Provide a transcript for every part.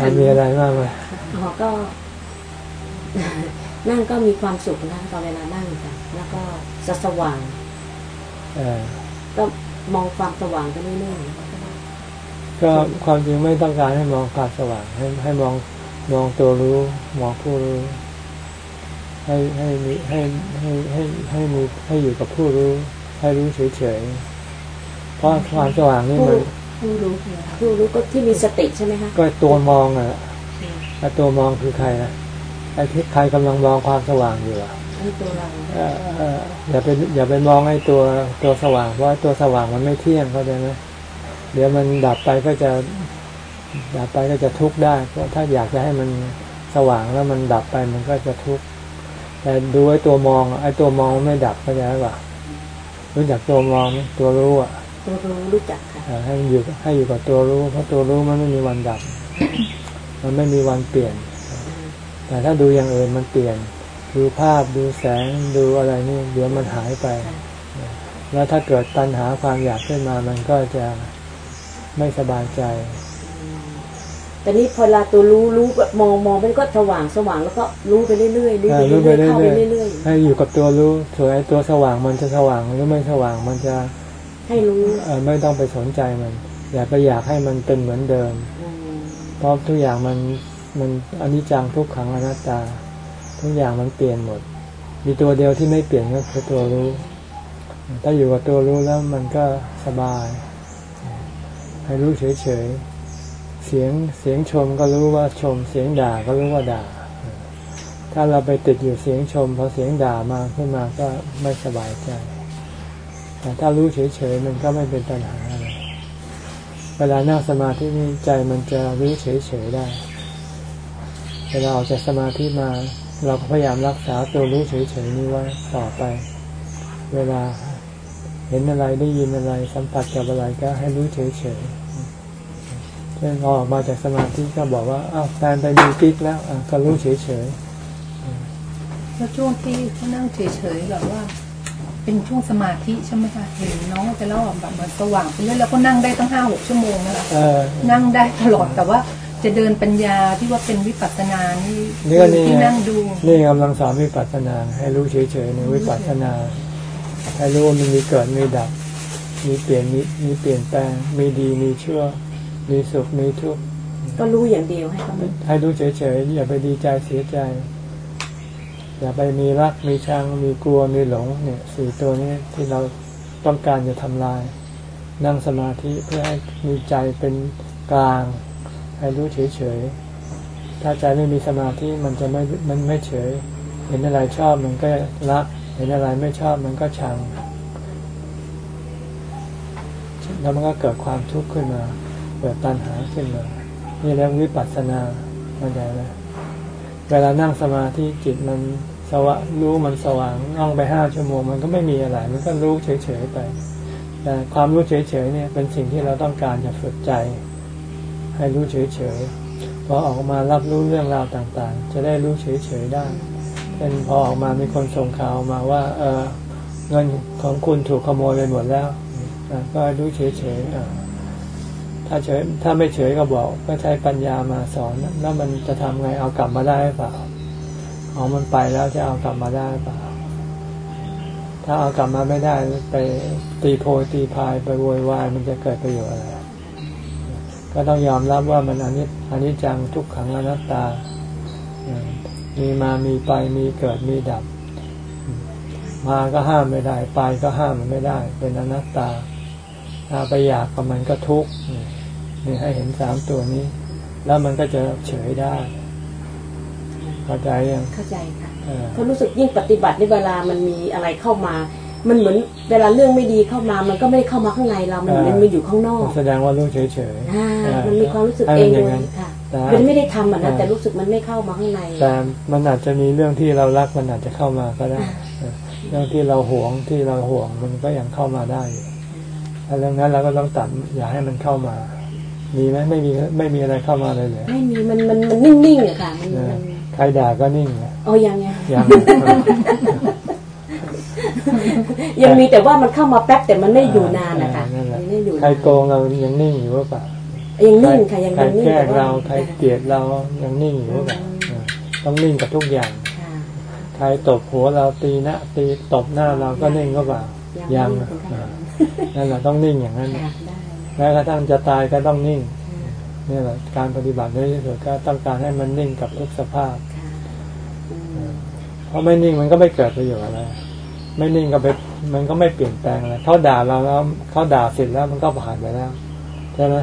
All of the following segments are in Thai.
มันมีอะไรบ้างไหมอ๋อก็นั่งก็มีความสุขนะตอนเวลานั่งค่ะแล้วก็จะสว่างเออก็มองความสว่างไปเรื่อยก็ความจริงไม่ต้องการให้มองความสว่าง ให้ให้มองมองตัวรู้ มองผู้รู้ ให้ให้มีให้ให้ให้ให้มีให้อยู่กับผู้รู้ ให้รู้เฉยๆเพราะความสว่างๆนี่ผู้มัน ผู้รู้ผู้รู้ก็ที่มีสติใช่ไหมคะก็ตัวมองอะไอ้ตัวมองคือใครนะไอ้ที่ใครกำลังมองความสว่างอยู่อะให้ตัวเราเอ่อเอ่ออย่าไปอย่าไปมองไอ้ตัวตัวสว่างเพราะว่าตัวสว่างมันไม่เที่ยงเข้าใจไหมเดี๋ยวมันดับไปก็จะดับไปก็จะทุกข์ได้ เพราะถ้าอยากจะให้มันสว่างแล้วมันดับไปมันก็จะทุกข์แต่ดูไอ้ตัวมองอะไอ้ตัวมองมันไม่ดับเข้าใจหรือเปล่ารู้จักตัวมองไหมตัวรู้อะ ตัวรู้รู้จักค่ะเอ่อให้มันอยู่ให้อยู่กับตัวรู้ เพราะตัวรู้มันไม่มีวันดับ มันไม่มีวันเปลี่ยน แต่ถ้าดูอย่างอื่นมันเปลี่ยน ดูภาพดูแสงดูอะไรนี่เดี๋ยวมันหายไป แล้วถ้าเกิดตัณหาความอยากขึ้นมามันก็จะไม่สบายใจแต่นี่พอเวลาตัวรู้รู้แบบมองมองมันก็สว่างสว่างแล้วก็รู้ไปเรื่อยๆรู้เอไปอรู้เรื่อยๆไปเข้าไปเรื่อยๆเรื่อยให้อยู่กับตัวรู้ส่วนไอ้ตัวสว่างมันจะสว่างหรือไม่สว่างมันจะๆ ให้รู้เออไม่ต้องไปสนใจมัน อย่าไปอยากให้มันเป็นเหมือนเดิมอืมเพราะทุกอย่างมันมันอนิจจังทุกขังอนัตตา ทุกอย่างมันเปลี่ยนหมด มีตัวเดียวที่ไม่เปลี่ยนก็คือตัวรู้ ถ้าอยู่กับตัวรู้แล้วมันก็สบาย ให้รู้เฉยๆ เสียงเสียงชมก็รู้ว่าชม เสียงด่าก็รู้ว่าด่า ถ้าเราไปติดอยู่เสียงชมพอเสียงด่ามาขึ้นมาก็ไม่สบายใจ แต่ถ้ารู้เฉยๆมันก็ไม่เป็นปัญหาอะไรเวลานั่งสมาธินี่ใจมันจะรู้เฉยๆได้ เวลาออกจากสมาธิมา เราก็พยายามรักษาตัวรู้เฉยๆนี้ไว้ต่อไป เวลาเห็นอะไรได้ยินอะไรสัมผัสกับอะไรก็ให้รู้เฉยๆเช่นออกมาจากสมาธิก็บอกว่าอ้าวแฟนไปมีกิ๊กแล้วก็รู้เฉยๆแล้วช่วงที่นั่งเฉยๆแบบว่า เป็นช่วงสมาธิใช่ไหมคะเห็นน้องจะเล่าแบบเหมือนสว่างไปเรื่อยแล้วก็นั่งได้ตั้งห้าหกชั่วโมงนะคะๆเออนั่งได้ตลอดแต่ว่าจะเดินปัญญาที่ว่าเป็นวิปัสสนานี่นี่ก็นี่ที่ไงนั่งดูนี่กำลังสอนวิปัสสนา ให้รู้เฉยๆในวิปัสสนา ให้รู้ว่ามันมีเกิดมีดับ มีเปลี่ยนมีมีเปลี่ยนแปลง มีดีมีชั่ว มีสุขมีทุกข์ก็รู้อย่างเดียวให้เขารู้ให้รู้เฉยๆอย่าไปดีใจเสียใจ อย่าไปมีรักมีชังมีกลัวมีหลงเนี่ยสี่ตัวนี้ที่เราต้องการจะทำลาย นั่งสมาธิเพื่อให้มีใจเป็นกลาง ให้รู้เฉยๆ ถ้าใจไม่มีสมาธิมันจะไม่มันไม่เฉย เห็นอะไรชอบมันก็รัก เห็นอะไรไม่ชอบมันก็ชัง แล้วมันก็เกิดความทุกข์ขึ้นมา เกิดตัณหาขึ้นมา นี่เรียกวิปัสสนาเข้าใจไหม เวลานั่งสมาธิจิตมันสว่างรู้มันสว่างนั่งไปห้าชั่วโมง มันก็ไม่มีอะไร มันก็รู้เฉยๆไป แต่ความรู้เฉยๆเนี่ยเป็นสิ่งที่เราต้องการจะฝึกใจ ให้รู้เฉยๆพอออกมารับรู้เรื่องราวต่างๆ จะได้รู้เฉยๆได้เป็นพอออกมามีคนส่งข่าวมาว่า เออเงินของคุณถูกขโมยไปหมดแล้วก็รู้เฉยๆ ถ้าเฉยถ้าไม่เฉยก็บอกก็ใช้ปัญญามาสอนแล้วมันจะทำไงเอากลับมาได้หรือเปล่าเอามันไปแล้วจะเอากลับมาได้หรือเปล่า ถ้าเอากลับมาไม่ได้ไปตีโพยตีพายไปโวยวายมันจะเกิดประโยชน์อะไรก็ต้องยอมรับว่ามันอนิจอนิจจังทุกขังอนัตตา มีมามีไปมีเกิดมีดับมมาก็ห้ามไม่ได้ ไปก็ห้ามมันไม่ได้ เป็นอนัตตา ถ้าไปอยากกับมันก็ทุกข์นี่นี่ให้เห็นสามตัวนี้ แล้วมันก็จะเฉยได้เข้าใจยังเข้าใจค่ะเออเขารู้สึกยิ่งปฏิบัติในเวลามันมีอะไรเข้ามา มันเหมือนเวลาเรื่องไม่ดีเข้ามา มันก็ไม่ได้เข้ามาข้างในเรา มันเหมือนมันอยู่ข้างนอก แสดงว่ารู้เฉยเฉยอ่าเออมันมีความรู้สึกให้เองนเลย่างยนั้นค่ะแต่เป็นไม่ได้ทำอะนะเออแต่รู้สึกมันไม่เข้ามาข้างในแต่มันอาจจะมีเรื่องที่เรารักมันอาจจะเข้ามาก็ได้เออเรื่องที่เราหวงที่เราห่วงมันก็ยังเข้ามาได้อยู่ ถ้าเรื่องนั้นเราก็ต้องตัดอย่าให้มันเข้ามา มีไหมไม่มีไม่มีอะไรเข้ามาเลยเลยไม่มีมันมันมันนิ่งๆอะค่ะมันมันใครด่าก็นิ่งนะเอายังไงยังยังมีแต่ว่ามันเข้ามาแป๊บแต่มันไม่อยู่นานนะคะนั่นแหละมันไม่อยู่นานใครโกงเรายังนิ่งอยู่หรือเปล่ายังนิ่งค่ะยังใครยังนิ่งแกล้งแต่ว่เราใครเกลียดเรายังนิ่งอยู่หรือเปล่าเออต้องนิ่งกับทุกอย่างค่ะใครตบหัวเราตีหน้าตีตบหน้าเราก็นิ่งก็เปล่ายัยังงอะ นิ่งเออนั่นแหละต้องนิ่งอย่างนั้นค่ะได้แม้กระทั่งจะตายก็ต้องนิ่งค่ะนี่แหละการปฏิบัติในที่สุดก็ต้องการให้มันนิ่งกับทุกสภาพค่ะอืมเพราะไม่นิ่งมันก็ไม่เกิดประโยชน์อะไร ไม่นิ่งก็ไปมันก็ไม่เปลี่ยนแปลงอะไรเขาด่าเราแล้วเขาด่าเสร็จแล้วมันก็ผ่านไปแล้วใช่ไหม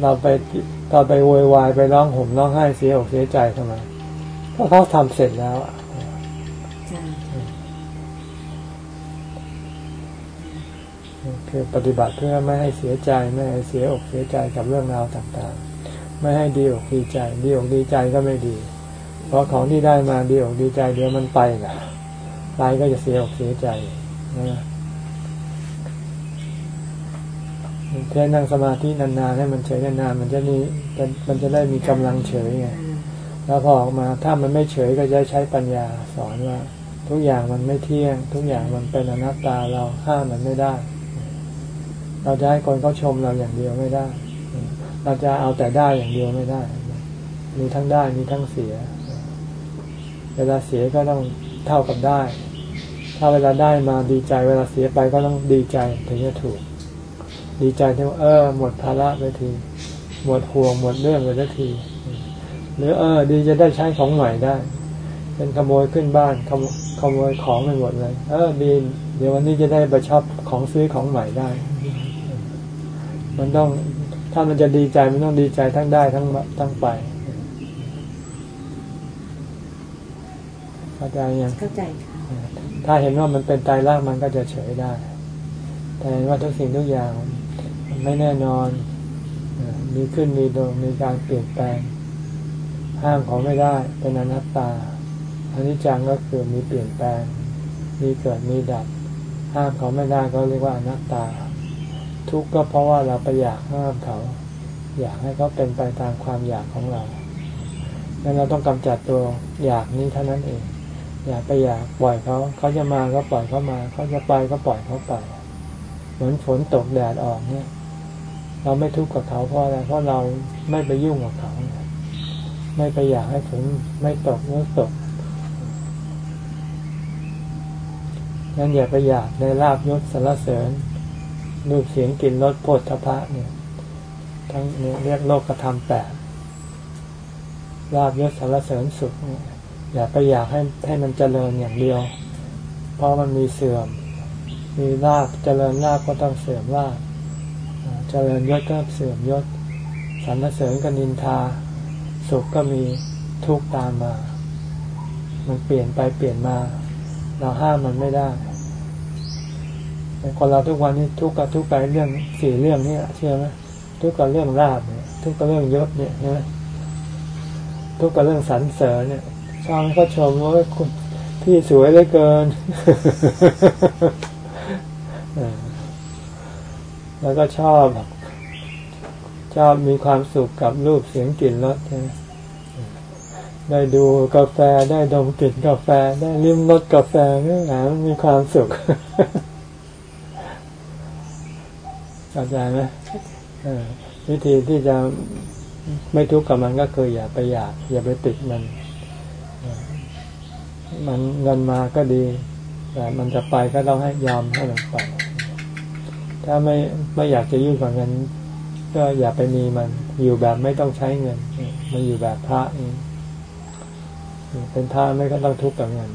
เราไปเราไปโวยวายไปร้องห่มร้องไห้เสียอกเสียใจทำไมเพราะเขาทำเสร็จแล้วอะค่ะ คือปฏิบัติเพื่อไม่ให้เสียใจไม่ให้เสียอกเสียใจกับเรื่องราวต่างๆ ไม่ให้ดีอกดีใจดีอกดีใจก็ไม่ดี เพราะของที่ได้มาดีอกดีใจเดี๋ยวมันไปนะไปก็จะเสียอกเสียใจนะแค่นั่งสมาธินานๆให้มันเฉยนานๆมันจะมีมันจะได้มีกำลังเฉยไงแล้วพอออกมาถ้ามันไม่เฉยก็จะใช้ปัญญาสอนว่า ทุกอย่างมันไม่เที่ยง ทุกอย่างมันเป็นอนัตตาเราห้ามมันไม่ได้ เราจะให้คนเขาชมเราอย่างเดียวไม่ได้ เราจะเอาแต่ได้อย่างเดียวไม่ได้ มีทั้งได้มีทั้งเสีย เวลาเสียก็ต้องเท่ากับได้ ถ้าเวลาได้มาดีใจ เวลาเสียไปก็ต้องดีใจถึงจะถูก ดีใจที่ว่าเออ หมดภาระไปที หมดห่วงหมดเรื่องไปสักที หรือเออ ดีจะได้ใช้ของใหม่ได้ เป็นขโมยขึ้นบ้านขโมยขโมยของไปหมดเลย เออดีเดี๋ยววันนี้จะได้ไปชอปของซื้อของใหม่ได้ มันต้องถ้ามันจะดีใจมันต้องดีใจทั้งได้ทั้งทั้งไปเข้าใจยังเข้าใจค่ะถ้าเห็นว่ามันเป็นตายรักมันก็จะเฉยได้ แต่เห็นว่าทุกสิ่งทุกอย่างมันไม่แน่นอนเอ่อมีขึ้นมีลงมีการเปลี่ยนแปลง ห้ามเขาไม่ได้เป็นอนัตตาอันนี้จังก็คือมีเปลี่ยนแปลง มีเกิดมีดับ ห้ามเขาไม่ได้ก็เรียกว่าอนัตตา ทุกข์ก็เพราะว่าเราไปอยากห้ามเขา อยากให้เขาเป็นไปตามความอยากของเราดังนั้นเราต้องกำจัดตัวอยากนี้เท่านั้นเอง อย่าไปอยากปล่อยเขา เขาจะมาก็ปล่อยเขามา เขาจะไปก็ปล่อยเขาไป เหมือนฝนตกแดดออกเนี่ย เราไม่ทุกข์กับเขาเพราะอะไร เพราะเราไม่ไปยุ่งกับเขา ไม่ไปอยากให้ฝนไม่ตกเมื่อตกงั้นอย่าไปอยากในลาบยศสารเสริญ รูปเสียงกลิ่นรสโผฏฐพะเนี่ย ทั้งเนี่ยเรียกโลกธรรมแปดลาบยศสารเสริญสุขอย่าไปอยากให้ให้มันเจริญอย่างเดียว เพราะมันมีเสื่อม มีลาบเจริญลาบก็ต้องเสื่อมลาบเจริญยศก็เสื่อมยศสรรเสริญก็นินทา สุขก็มีทุกข์ตามมา มันเปลี่ยนไปเปลี่ยนมา เราห้ามมันไม่ได้ คนเราทุกวันนี้ทุกข์กับทุกข์ไปเรื่องสี่เรื่องนี้เชื่อไหมทุกข์กับเรื่องลาบเนี่ยทุกข์กับเรื่องยศเนี่ยนะทุกข์กับเรื่องสรรเสริญเนี่ยชาวเขาชมว่าคุณพี่สวยเหลือเกินแล้วก็ชอบ ชอบมีความสุขกับรูปเสียงกลิ่นรสใช่ได้ดูกาแฟได้ดมกลิ่นกาแฟ ได้ลิ้มรสกาแฟเนี่ยหามันมีความสุข เข้าใจไหมเออวิธีที่จะไม่ทุกข์กับมันก็คืออย่าไปอยาก อย่าไปติดมัน มันเงินมาก็ดี แต่มันจะไปก็ต้องให้ยอมให้มันไป ถ้าไม่ไม่อยากจะยุ่งกับเงินก็อย่าไปมีมัน อยู่แบบไม่ต้องใช้เงิน มันอยู่แบบพระนี่เป็นพระไม่ก็ต้องทุกข์กับเงิน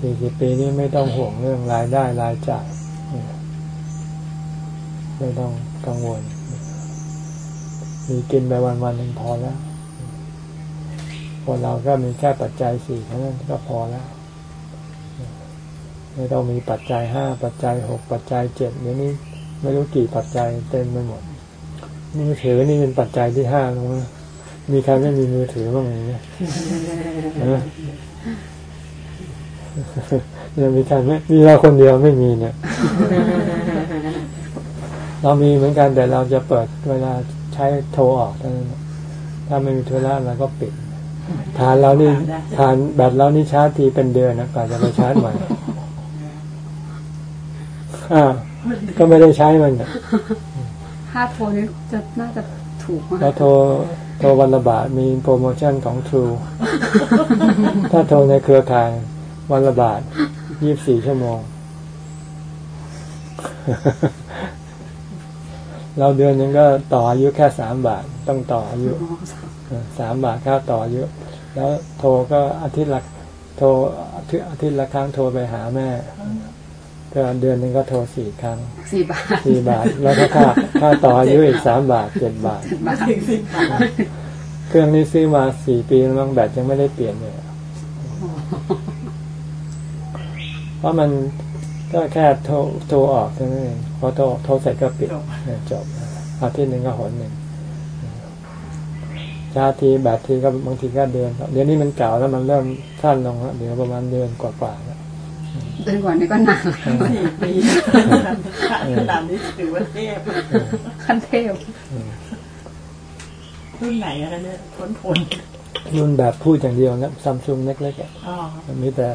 สี่สิบปีนี้ไม่ต้องห่วงเรื่องรายได้รายจ่าย ไม่ต้องกังวล มีกินไปวันวันหนึ่งพอแล้วคนเราก็มีแค่ปัจจัยสี่เท่านั้นก็พอแล้ว ไม่ต้องมีปัจจัยห้าปัจจัยหกปัจจัยเจ็ดเดี๋ยวนี้ไม่รู้กี่ปัจจัยเต็มไปหมดมือถือนี่เป็นปัจจัยที่ห้าลงมามีใครไม่มีมือถือบ้างไหมเนี่ยเนี่ยมีใครไม่มีเราคนเดียวไม่มีเนี่ย เรามีเหมือนกันแต่เราจะเปิดเวลาใช้โทรออกเท่านั้นถ้าไม่มีธุระเราก็ปิด ฐานเรานี่ฐานแบตเรานี่ชาร์จทีเป็นเดือนนะกว่าจะไปชาร์จใหม่อ้าวก็ไม่ได้ใช้มันอะถ้าโทรนี่จะน่าจะถูกมากแล้วโทรโทรวันละบาทมีโปรโมชั่นของ True ถ้าโทรในเครือข่ายวันละบาทยี่บสี่ชั่วโมง เราเดือนหนึงก็ต่ออายุแค่สามบาทต้องต่ออายุเออสามบาทค่าต่ออายุ แล้วโทรก็อาทิตย์ละโทรอาทิตย์อาทิตย์ละครั้งโทรไปหาแม่ก็เดือนหนึ่งก็โทรสี่ครั้งสี่บาทสี่บาท แล้วก็ค่าค่าต่ออายุอีกสามบาทเจ็ดบาทบาทถึงสิบบาทเครื่องนี้ซื้อมาสี่ปีแล้วมั้งแบตยังไม่ได้เปลี่ยนเลยเพราะมัน ก็แค่โทรโทรออกเท่านั้นเองพอโทรโทรเสร็จก็ปิดเนี่ยจบอาทิตย์หนึ่งก็หนหนึ่งชาร์จทีแบตทีก็บางทีก็เดือนเดี๋ยวนี้มันเก่าแล้วมันเริ่มสั้นลงแล้วเดี๋ยวประมาณเดือนกว่าๆแล้วเดือนก่อนนี่ก็นานแล้วสี่ปีขนาดนี้ถือว่าเทพขั้นเทพรุ่นไหนอะคะเนี่ยทนทนรุ่นแบบพูดอย่างเดียวนะซัมซุงเล็กๆอะอ๋อมันมีแต่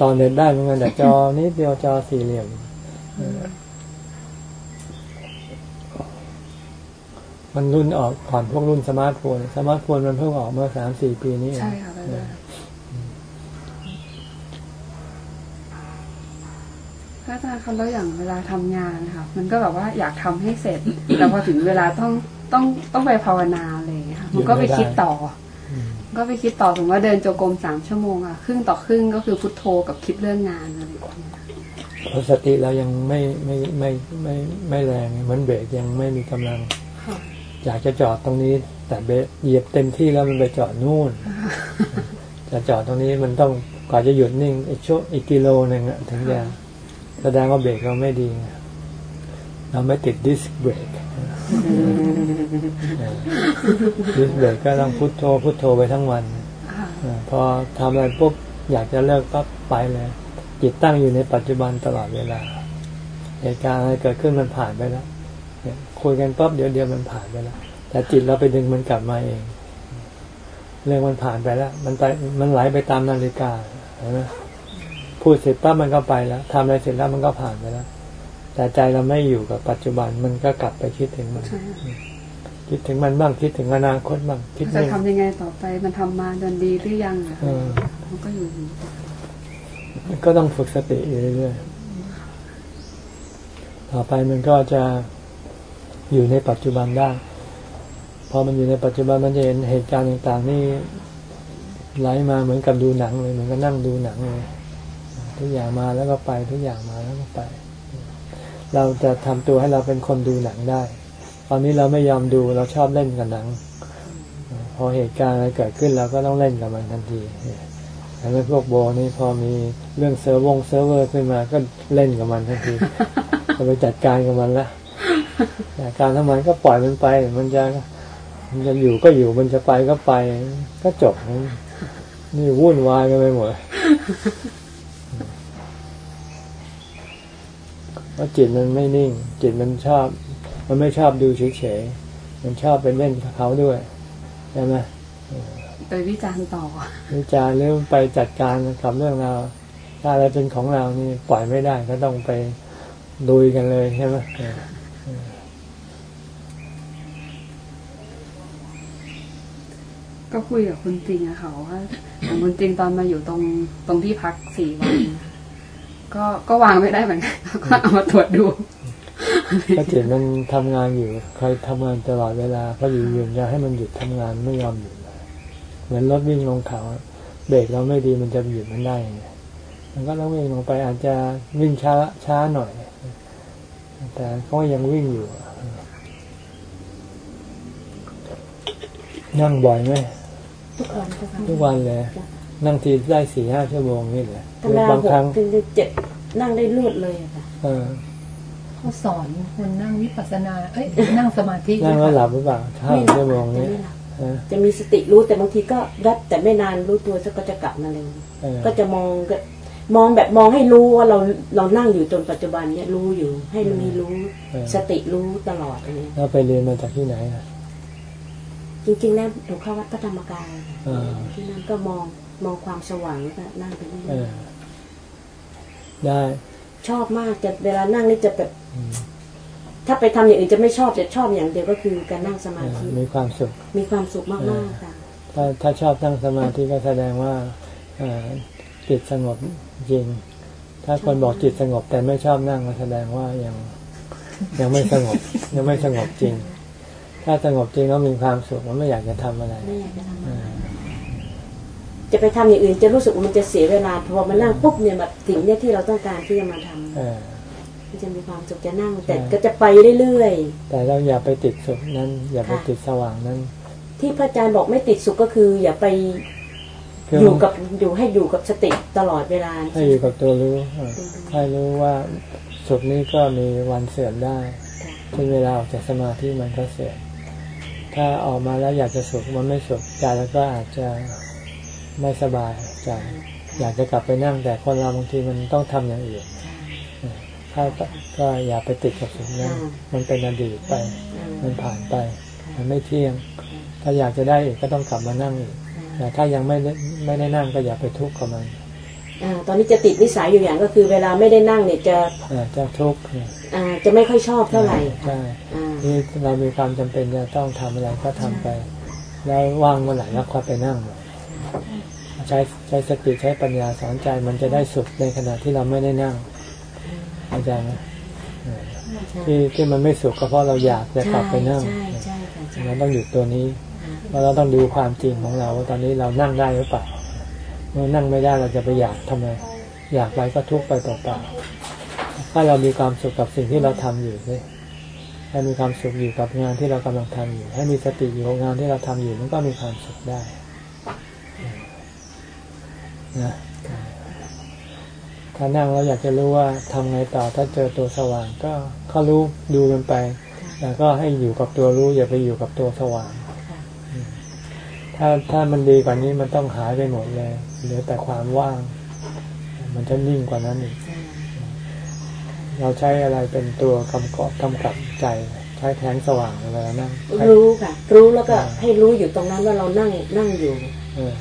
ตอนเน็ตได้เหมือนกันแต่จอนิดเดียวจอสี่เหลี่ยมมันรุ่นออกก่อนพวกรุ่นสมาร์ทโฟน สมาร์ทโฟนมันเพิ่งออกเมื่อสามสี่ปีนี้เองใช่ค่ะพระอาจารย์คะแล้วอย่างเวลาทำงานนะคะมันก็แบบว่าอยากทำให้เสร็จ แต่พอถึงเวลาต้องต้องต้องไปภาวนาอะไรอย่างเงี้ยค่ะ มันก็ไปคิดต่อ ก็ไปคิดต่อถึงว่าเดินโจงกรมสามชั่วโมงอะครึ่งต่อครึ่งก็คือพุทโธกับคิดเรื่องงานอะไรอย่างเงี้ยเพราะสติเรายังไม่ไม่ไม่ไม่ไม่แรงเหมือนเบรกยังไม่มีกำลังค่ะอยากจะจอดตรงนี้ แต่เบรกเหยียบเต็มที่แล้วมันไปจอดนู่น จะจอดตรงนี้มันต้องกว่าจะหยุดนิ่งอีกชั่วอีกกิโลหนึ่งอะถึงจะแสดงว่าเบรกเราไม่ดีไง เราไม่ติดดิสเบรกดิสเบรกก็ต้องพุทโธพุทโธไปทั้งวันค่ะเออพอทำอะไรปุ๊บอยากจะเลิกปั๊บไปเลยจิตตั้งอยู่ในปัจจุบันตลอดเวลาเหตุการณ์อะไรเกิดขึ้นมันผ่านไปแล้วเนี่ยคุยกันปั๊บเดี๋ยวเดียวมันผ่านไปแล้วแต่จิตเราไปดึงมันกลับมาเอง เรื่องมันผ่านไปแล้ว มันไปมันไหลไปตามนาฬิกาเห็นไหมพูดเสร็จปั๊บมันก็ไปแล้วทำอะไรเสร็จแล้วมันก็ผ่านไปแล้ว แต่ใจเราไม่อยู่กับปัจจุบันมันก็กลับไปคิดถึงมันใช่ค่ะคิดถึงมันบ้างคิดถึงอนาคตบ้างคิดจะเรื่องทำยังไงต่อไป มันทำมาเดินดีหรือยังอะเออมันก็อยู่อย่างนี้ก็ต้องฝึกสติอยู่เรื่อยๆต่อไปมันก็จะอยู่ในปัจจุบันได้พอมันอยู่ในปัจจุบันมันจะเห็นเหตุการณ์ต่างๆ นี่ไหลมาเหมือนกับดูหนังเลยเหมือนกับนั่งดูหนังเลยทุกอย่างมาแล้วก็ไปทุกอย่างมาแล้วก็ไป เราจะทำตัวให้เราเป็นคนดูหนังได้ ตอนนี้เราไม่ยอมดูเราชอบเล่นกับหนัง พอเหตุการณ์อะไรเกิดขึ้นเราก็ต้องเล่นกับมันทันทีแล้วพวกโบนี่พอมีเรื่องเซิร์ฟวงเซิร์ฟเวอร์ขึ้นมาก็เล่นกับมันทันทีจะไปจัดการกับมันละการทำไมก็ปล่อยมันไป มันจะมันจะอยู่ก็อยู่มันจะไปก็ไป ก็จบนี่วุ่นวายกันไปหมด เพราะจิตมันไม่นิ่ง จิตมันชอบ มันไม่ชอบดูเฉยๆมันชอบไปเล่นกับเขาด้วยใช่ไหมไปวิจารณ์ต่อ วิจารณ์หรือไปจัดการกับเรื่องเราวถ้าอะไรเป็นของเรานี่ปล่อยไม่ได้ก็ต้องไปลุยกันเลยใช่ไหมเออก็คุยกับคุณจริงอะค่ะว่าอย่างคุณจริงตอนมาอยู่ตรงตรงที่พักสี่วัน ก็ก็วางไม่ได้เหมือนกันก็เอามาตรวจดูก็จิตมันทำงานอยู่ใครทำงานตลอดเวลาพออยู่ยืนจะให้มันหยุดทำงานไม่ยอมหยุดเลยเหมือนรถวิ่งลงเขาเบรกเราไม่ดีมันจะหยุดมันได้ยังไงมันก็ต้องวิ่งลงไปอาจจะวิ่งช้าช้าหน่อย แต่ก็ยังวิ่งอยู่ นั่งบ่อยไหมทุกวันทุกวันทุกวันเลย นั่งทีได้สี่ห้าชั่วโมงนี่แหละธรรมดาบางหครั้กงถึงเจ็ดนั่งได้รวดเลยอะค่ะเออเขาสอนคนนั่งวิปัสสนา เอ้ยนั่งสมาธินั่งแล้วหลับหรือเปล่าห้าไม่หลับชั่วโมงจะนี้ไม่หลับฮะจะมีสติรู้แต่บางทีก็แวบแต่ไม่นานรู้ตัวสักก็จะกลับมาเลยเออก็จะมองก็มองแบบมองให้รู้ว่าเราเรานั่งอยู่จนปัจจุบันเนี่ยรู้อยู่ให้มีรู้เออสติรู้ตลอดอันนี้แล้วไปเรียนมาจากที่ไหนอะจริงๆแล้วหนูเข้าวัดพระธรรมกายเออที่นั่นก็มอง มองความสว่างแล้วก็นั่งไปเรื่เออยอได้ๆชอบมากจะเวลานั่งนี่จะแบบอืมแทถ้าไปทำอย่างอื่นจะไม่ชอบจะชอบอย่างเดียวก็คือการนั่งสมาธิมีความสุข มีความสุขมากๆค่ะถ้าถ้าชอบนั่งสมาธิก็แสดงว่าเอ่อจิตสงบจริง ถ้าคนบอกจิตสงบแต่ไม่ชอบนั่งก็แสดงว่ายังยังไม่สงบ ยังไม่สงบจริง ถ้าสงบจริงแล้วมีความสุขมันไม่อยากจะทำอะไรไม่อยากจะทำเออ จะไปทำอย่างอื่นจะรู้สึกว่ามันจะเสียเวลาพอมานั่งปุ๊บเนี่ยแบบสิ่งเนี้ยที่เราต้องการที่จะมาทำเออมันจะมีความสุขจะนั่ง แต่ใช่ก็จะไปเรื่อยแต่เราอย่าไปติดสุขนั้น อย่าไปค่ะติดสว่างนั้นๆที่พระอาจารย์บอกไม่ติดสุขก็คือ อย่าไปคืออยู่กับอยู่ให้อยู่กับสติตลอดเวลาให้อยู่กับตัวรู้เออให้รู้ว่าสุขนี้ก็มีวันเสื่อมได้เช่นเวลาออกจากสมาธิมันก็เสื่อมถ้าออกมาแล้วอยากจะสุขมันไม่สุขใจแล้วก็อาจจะ ไม่สบายใจอยากจะกลับไปนั่งแต่คนเราบางทีมันต้องทำอย่างอื่นเออถ้าก็อย่าไปติดกับสุขนั้นมันเป็นอดีตไป มันผ่านไป มันไม่เที่ยง ถ้าอยากจะได้อีกก็ต้องกลับมานั่งอีกแต่ถ้ายังไม่ได้ไม่ได้นั่งก็อย่าไปทุกข์กับมันอ่าตอนนี้จะติดนิสัยอยู่อย่างก็คือ เวลาไม่ได้นั่งเนี่ยจะเออจะทุกข์เนี่ยอ่าจะไม่ค่อยชอบเท่าไหร่ใช่อ่านี่เรามีความจำเป็นจะต้องทำอะไรก็ทำไป แล้วว่างเมื่อไหร่แล้วค่อยไปนั่ง ใช้ใช้สติใช้ปัญญาสอนใจมันจะได้สุขในขณะที่เราไม่ได้นั่งเข้าใจไหมเออที่ที่มันไม่สุขก็เพราะเราอยากจะกลับไปนั่งใช่ใช่ค่ะใช่เราต้องหยุดตัวนี้เพราะเราต้องดูความจริงของเราว่าตอนนี้เรานั่งได้หรือเปล่าเมื่อนั่งไม่ได้เราจะไปอยากทำไม อยากไปก็ทุกข์ไปเปล่าๆถ้าเรามีความสุขกับสิ่งที่เราทำอยู่เลยให้มีความสุขอยู่กับงานที่เรากำลังทำอยู่ ให้มีสติอยู่กับงานที่เราทำอยู่มันก็มีความสุขได้ นะถ้านั่งเราอยากจะรู้ว่าทำไงต่อถ้าเจอตัวสว่าง ก็ก็รู้ดูมันไปแต่ก็ให้อยู่กับตัวรู้ อย่าไปอยู่กับตัวสว่างอืมถ้าถ้ามันดีกว่านี้มันต้องหายไปหมดเลยเหลือแต่ความว่าง มันจะนิ่งกว่านั้นอีก เราใช้อะไรเป็นตัวกำกับกำกับใจ ใช้แทงสว่างเวลานั่งใช้รู้ค่ะ รู้แล้วก็ให้รู้อยู่ตรงนั้นว่าเรานั่งนั่งอยู่เออ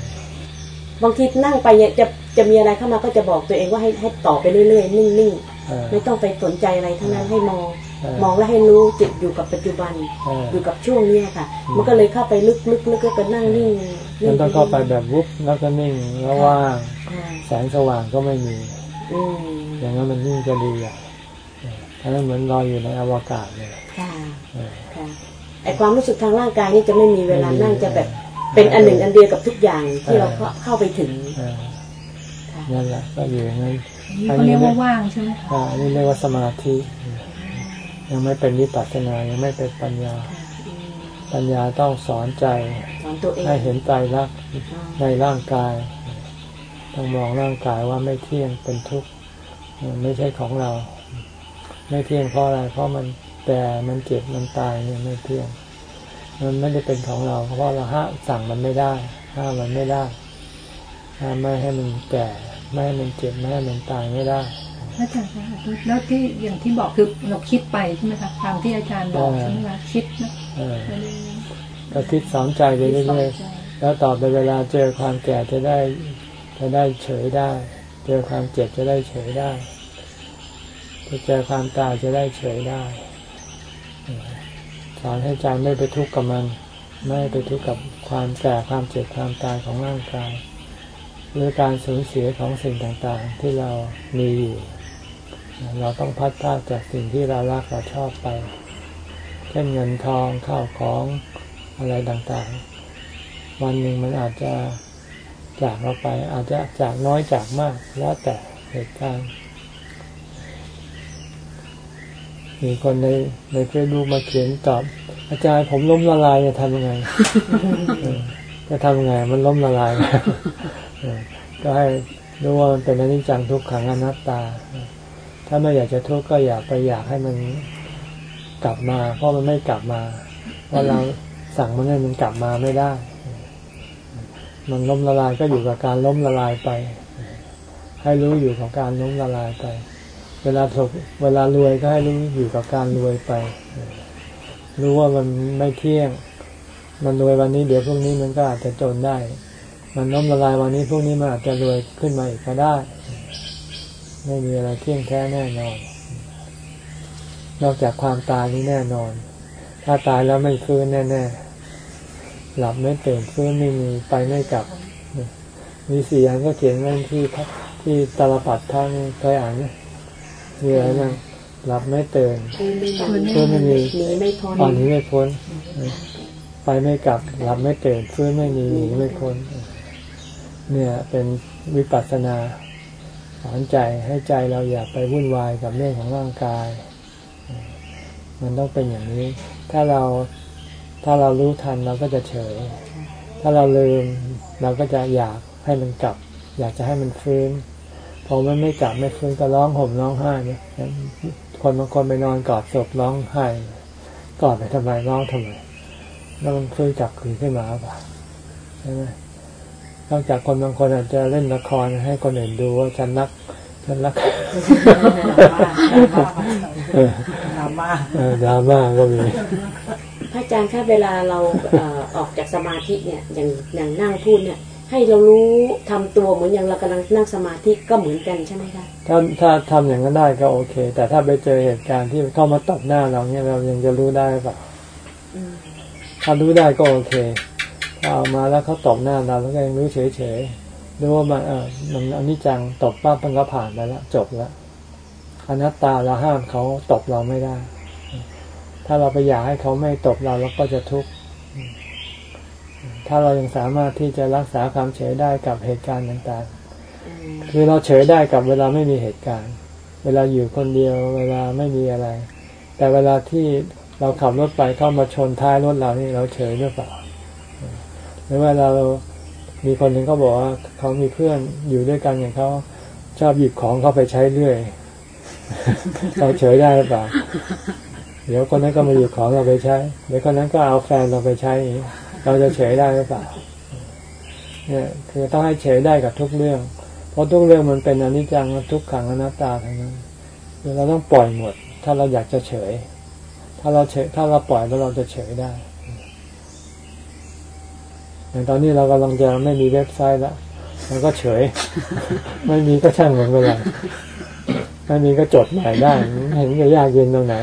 บางทีนั่งไปเนี่ยจะจะมีอะไรเข้ามาก็จะบอกตัวเองว่าให้ให้ต่อไปเรื่อยๆนิ่งเออๆไม่ต้องไปสนใจอะไรทั้งนั้นให้มองเออมองแล้วให้รู้จิตอยู่กับปัจจุบันเอออยู่กับช่วงเนี้ยค่ะ มันก็เลยเข้าไปลึกๆลึกๆแล้วก็นั่งนิ่งมันต้องเข้าไปแบบวุบแล้วก็นิ่งแล้วว่างค่ะแสงสว่างก็ไม่มีอืมอย่างนั้นมันนิ่งจะดีอะเอออันนั้นเหมือนลอยอยู่ในอวกาศเลยค่ะเออค่ะไอความรู้สึกทางร่างกายนี่จะไม่มีเวลาไม่มีนั่งจะแบบ เป็นอันหนึ่งอันเดียวกับทุกอย่างที่เราเข้าเข้าไปถึงเออค่ะนั่นแหละก็อยู่อย่างนั้นนี่เขาเรียกว่าว่างใช่ไหมคะอ่าอันนี้เรียกว่าสมาธิ ยังไม่เป็นวิปัสสนายังไม่เป็นปัญญาอืมปัญญาต้องสอนใจสอนตัวเองให้เห็นใจรักษณ์อ่าในร่างกาย ต้องมองร่างกายว่าไม่เที่ยงเป็นทุกข์มันไม่ใช่ของเรา ไม่เที่ยงเพราะอะไรเพราะมันแต่มันเจ็บมันตายเนี่ยไม่เที่ยง มันไม่ได้เป็นของเรา เพราะเราห้ามสั่งมันไม่ได้ ห้ามมันไม่ได้ห้ามไม่ให้มันแก่ ไม่ให้มันเจ็บ ไม่ให้มันตายไม่ได้อาจารย์คะแล้วที่อย่างที่บอกคือเราคิดไปใช่ไหมคะตามที่อาจารย์บอกใช่ไหมคะคิดนะเออไม่ได้ก็คิดสอนใจไปเรื่อยๆแล้วต่อไปเวลาเจอความแก่จะได้ จะได้เฉยได้ เจอความเจ็บจะได้เฉยได้ จะเจอความตายจะได้เฉยได้เออ สอนให้ใจไม่ไปทุกข์กับมัน ไม่ไปทุกข์กับความแก่ความเจ็บความตายของร่างกาย หรือการสูญเสียของสิ่งต่างๆ ที่เรามีอยู่ เราต้องพัดพลาดจากสิ่งที่เรารักเราชอบไป เช่นเงินทองข้าวของอะไรต่างๆ วันหนึ่งมันอาจจะจากเราไปอาจจะจากน้อยจากมากแล้วแต่เหตุการณ์ มีคนในในเฟซบุ๊กมาเขียนตอบ อาจารย์ผมล้มละลายจะทำยังไงเออจะทำยังไงมันล้มละลายเออก็ให้รู้ว่ามันเป็นอนิจจังทุกขังอนัตตา ถ้าไม่อยากจะทุกข์ก็อย่าไปอยากให้มันกลับมา เพราะมันไม่กลับมาเพราะเราสั่งมันให้มันกลับมาไม่ได้ มันล้มละลายก็อยู่กับการล้มละลายไป ให้รู้อยู่กับการล้มละลายไป เวลาถกเวลารวยก็ให้รู้อยู่กับการรวยไป รู้ว่ามันไม่เที่ยง มันรวยวันนี้เดี๋ยวพรุ่งนี้มันก็อาจจะจนได้ มันล้มละลายวันนี้พรุ่งนี้มันอาจจะรวยขึ้นมาอีกก็ได้ ไม่มีอะไรเที่ยงแท้แน่นอน นอกจากความตายนี่แน่นอน ถ้าตายแล้วไม่ฟื้นแน่ๆหลับไม่ตื่นฟื้นไม่มีไปไม่กลับมีสี่อันก็เขียนไว้ที่ที่ตาลปัดท่านเคยอ่านไหม มีอะไรบ้างหลับไม่ตื่นคือไม่ฟื้นไม่มีหนีไม่พ้นตอนนี้ไม่พ้น ไปไม่กลับหลับไม่ตื่นฟื้นไม่มีหนีไม่พ้น เนี่ยเป็นวิปัสสนาสอนใจให้ใจเราอย่าไปวุ่นวายกับเรื่องของร่างกาย มันต้องเป็นอย่างนี้ ถ้าเราถ้าเรารู้ทันเราก็จะเฉย ถ้าเราลืมเราก็จะอยากให้มันกลับ อยากจะให้มันฟื้น พอมันไม่กลับไม่ฟื้นก็ร้องห่มร้องไห้เนี่ยคนบางคนไปนอนกอดศพร้องไห้กอดไปทำไมร้องทำไมแล้วมันฟื้นกลับคืนขึ้นมาป่ะใช่ไหมนอกจากคนบางคนอาจจะเล่นละครให้คนอื่นดูว่าฉันรักฉันรักเออดราม่าเออดราม่าก็มีพระอาจารย์คะเวลาเราเอ่อออกจากสมาธิเนี่ยอย่างอย่างนั่งพูดเนี่ย ให้เรารู้ทำตัวเหมือนอย่างเรากำลังนั่งสมาธิก็เหมือนกันใช่ไหมคะถ้าถ้าทำอย่างนั้นได้ก็โอเค แต่ถ้าไปเจอเหตุการณ์ที่เข้ามาตบหน้าเราเนี่ยเรายังจะรู้ได้เปล่าอืมถ้ารู้ได้ก็โอเคถ้าเอามาแล้วเขาตบหน้าเราแล้วก็ยังรู้เฉยๆรู้ว่ามันเออมันอนิจจังตบปั๊บมันก็ผ่านไปแล้วจบแล้วอนัตตาเราห้ามเขาตบเราไม่ได้ ถ้าเราไปอยากให้เขาไม่ตบเราเราก็จะทุกข์ ถ้าเรายังสามารถที่จะรักษาความเฉยได้กับเหตุการณ์ต่างๆอืมคือเราเฉยได้กับเวลาไม่มีเหตุการณ์ เวลาอยู่คนเดียว เวลาไม่มีอะไร แต่เวลาที่เราขับรถไปเข้ามาชนท้ายรถเรานี่เราเฉยหรือเปล่าหรือว่าเรามีคนหนึ่งเขาบอกว่าเขามีเพื่อนอยู่ด้วยกันอย่างเขาชอบหยิบของเข้าไปใช้เรื่อย เราเฉยได้หรือเปล่า เดี๋ยวคนนั้นก็มาหยิบของเราไปใช้ เดี๋ยวคนนั้นก็เอาแฟนเราไปใช้อีก เราจะเฉยได้หรือเปล่าเนี่ยคือต้องให้เฉยได้กับทุกเรื่อง เพราะทุกเรื่องมันเป็นอนิจจังทุกขังอนัตตาทั้งนั้นเราต้องปล่อยหมด ถ้าเราอยากจะเฉย ถ้าเราเฉย ถ้าเราปล่อยแล้วเราจะเฉยได้อย่างตอนนี้เรากำลังจะไม่มีเว็บไซต์แล้วเราก็เฉย ไม่มีก็ช่างเหมือนกันเลยไม่มีก็จดใหม่ได้ไม่เห็นจะยากเย็นตรงไหน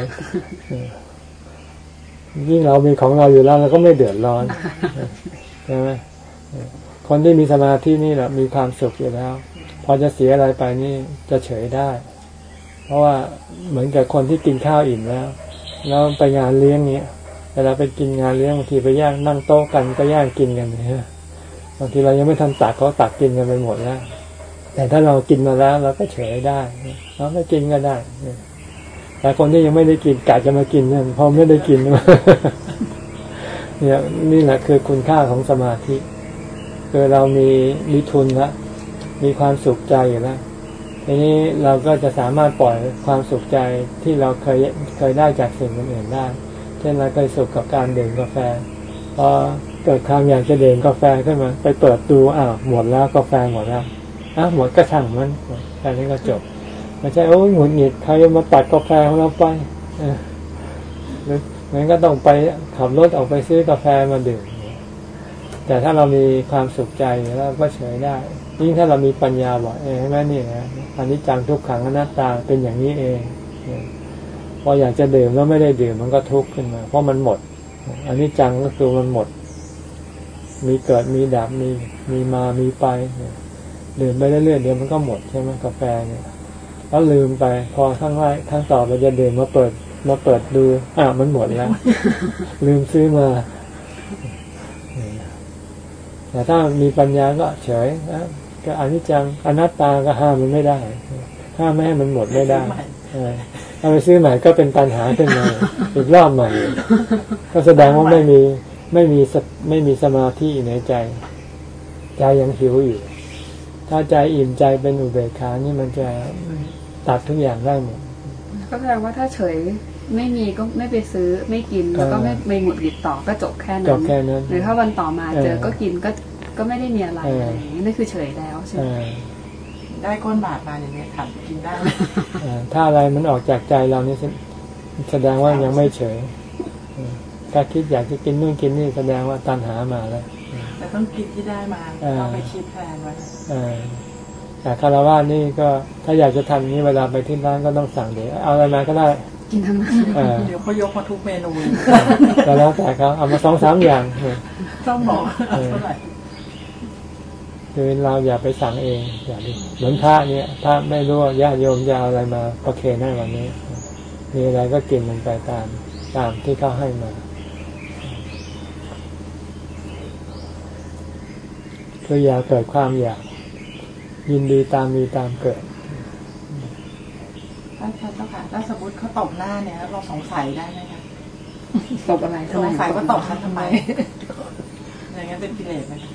ยิ่งเรามีของเราอยู่แล้วเราก็ไม่เดือดร้อนใช่ไหมคนที่มีสมาธินี่แหละมีความสุขอยู่แล้ว พอจะเสียอะไรไปนี่จะเฉยได้ เพราะว่าเหมือนกับคนที่กินข้าวอิ่มแล้ว แล้วไปงานเลี้ยงเนี้ยเวลาไปกินงานเลี้ยงบางทีไปย่างนั่งโต๊ะกันก็ย่างกินกันเนี่ยบางทีเรายังไม่ทันตักเขาตักกินกันไปหมดแล้วแต่ถ้าเรากินมาแล้วเราก็เฉยได้เราไม่กินก็ได้ แต่คนที่ยังไม่ได้กินกะจะมากินเนี่ยพอไม่ได้กินเนี่ยนี่แหละคือคุณค่าของสมาธิคือเรามีมีทุนละมีความสุขใจอยู่แล้วทีนี้เราก็จะสามารถปล่อยความสุขใจที่เราเคยเคยได้จากสิ่งอื่นๆได้ เช่นเราเคยสุขกับการดื่มกาแฟพอเกิดความอยากจะดื่มกาแฟขึ้นมา ไปเปิดดูอ้าวหมดแล้วกาแฟหมดแล้วอ้าวหมดก็ช่างมันแค่นี้ก็จบ ไม่ใช่โอ้ยหงุดหงิดใครมาตัดกาแฟของเราไปหรืองั้นก็ต้องไปขับรถออกไปซื้อกาแฟมาดื่มแต่ถ้าเรามีความสุขใจแล้วก็เฉยได้ ยิ่งถ้าเรามีปัญญาบอกเออใช่ไหมนี่นะอันนี้จังทุกขังอนัตตาเป็นอย่างนี้เองพออยากจะดื่มแล้วไม่ได้ดื่มมันก็ทุกข์ขึ้นมา เพราะมันหมด อันนี้จังก็คือมันหมด มีเกิดมีดับมีมีมามีไปดื่มไปเรื่อยๆเดี๋ยวมันก็หมดใช่ไหมกาแฟเนี่ย แล้วลืมไป พอข้างไล่ข้างต่อไปจะดื่มมาเปิด มาเปิดดูอะมันหมดแล้ว ลืมซื้อมาแต่ถ้ามีปัญญาก็เฉยนะก็อนิจจังอนัตตาก็ห้ามมันไม่ได้ห้ามไม่ให้มันหมดไม่ได้เออถ้าไปซื้อใหม่ก็เป็นปัญหาขึ้นมาอีกรอบใหม่ ก็แสดงว่าไม่มีไม่มีสไม่มีสมาธิในใจ ใจยังหิวอยู่ ถ้าใจอิ่มใจเป็นอุเบกขานี่มันจะตัดทุกอย่างได้หมดก็แสดงว่าถ้าเฉยไม่มีก็ไม่ไปซื้อไม่กินแล้วก็ไม่ไม่หงุดหงิดต่อก็จบแค่จนั้บนแค่นั้นหรือถ้าวันต่อมาเจอเออก็กินก็ก็ไม่ได้มีอะไรเออออะไรอย่างนี้นั่นคือเฉยแล้วใช่ไหเอมอได้ก้นบาทมาอย่างเนี้ยขับกินได้ไหมเออถ้าอะไรมันออกจากใจเรานี่แสแสดงว่ายังไม่เฉยเออถ้าคิดอยากจะกินนู่นกินนี่แสดงว่าตัณหามาแล้วแต่ต้องกินที่ได้มาเออเอาไปคิดแทนไว้เออแต่คารวะนี่ก็ถ้าอยากจะทำนี้เวลาไปที่ร้านก็ต้องสั่งเดี๋ยวเอาอะไรมาก็ได้กินทั้งนั้นเออเดี๋ยวเขายกมาทุกเมนูก็แล้วแต่เขาเอามาสองสามอย่างต้องบอกเออเท่าไหร่คือเราอย่าไปสั่งเองอย่าไปเหมือนพระเนี่ยพระไม่รู้ว่าญาติโยมจะเอาอะไรมาประเคนให้วันนี้ มีอะไรก็กินมันไปตามตามที่เขาให้มา คืออย่าเกิดความอยาก ยินดีตามมีตามเกิดท่านเจ้าค่ะถ้าสมมติเขาตบหน้าเนี่ย เราสงสัยได้ไหมคะตบอะไรสทำไมงสัยว่าตบฉันทำไมอย่างนั้นเป็นกิเลสไหมคะ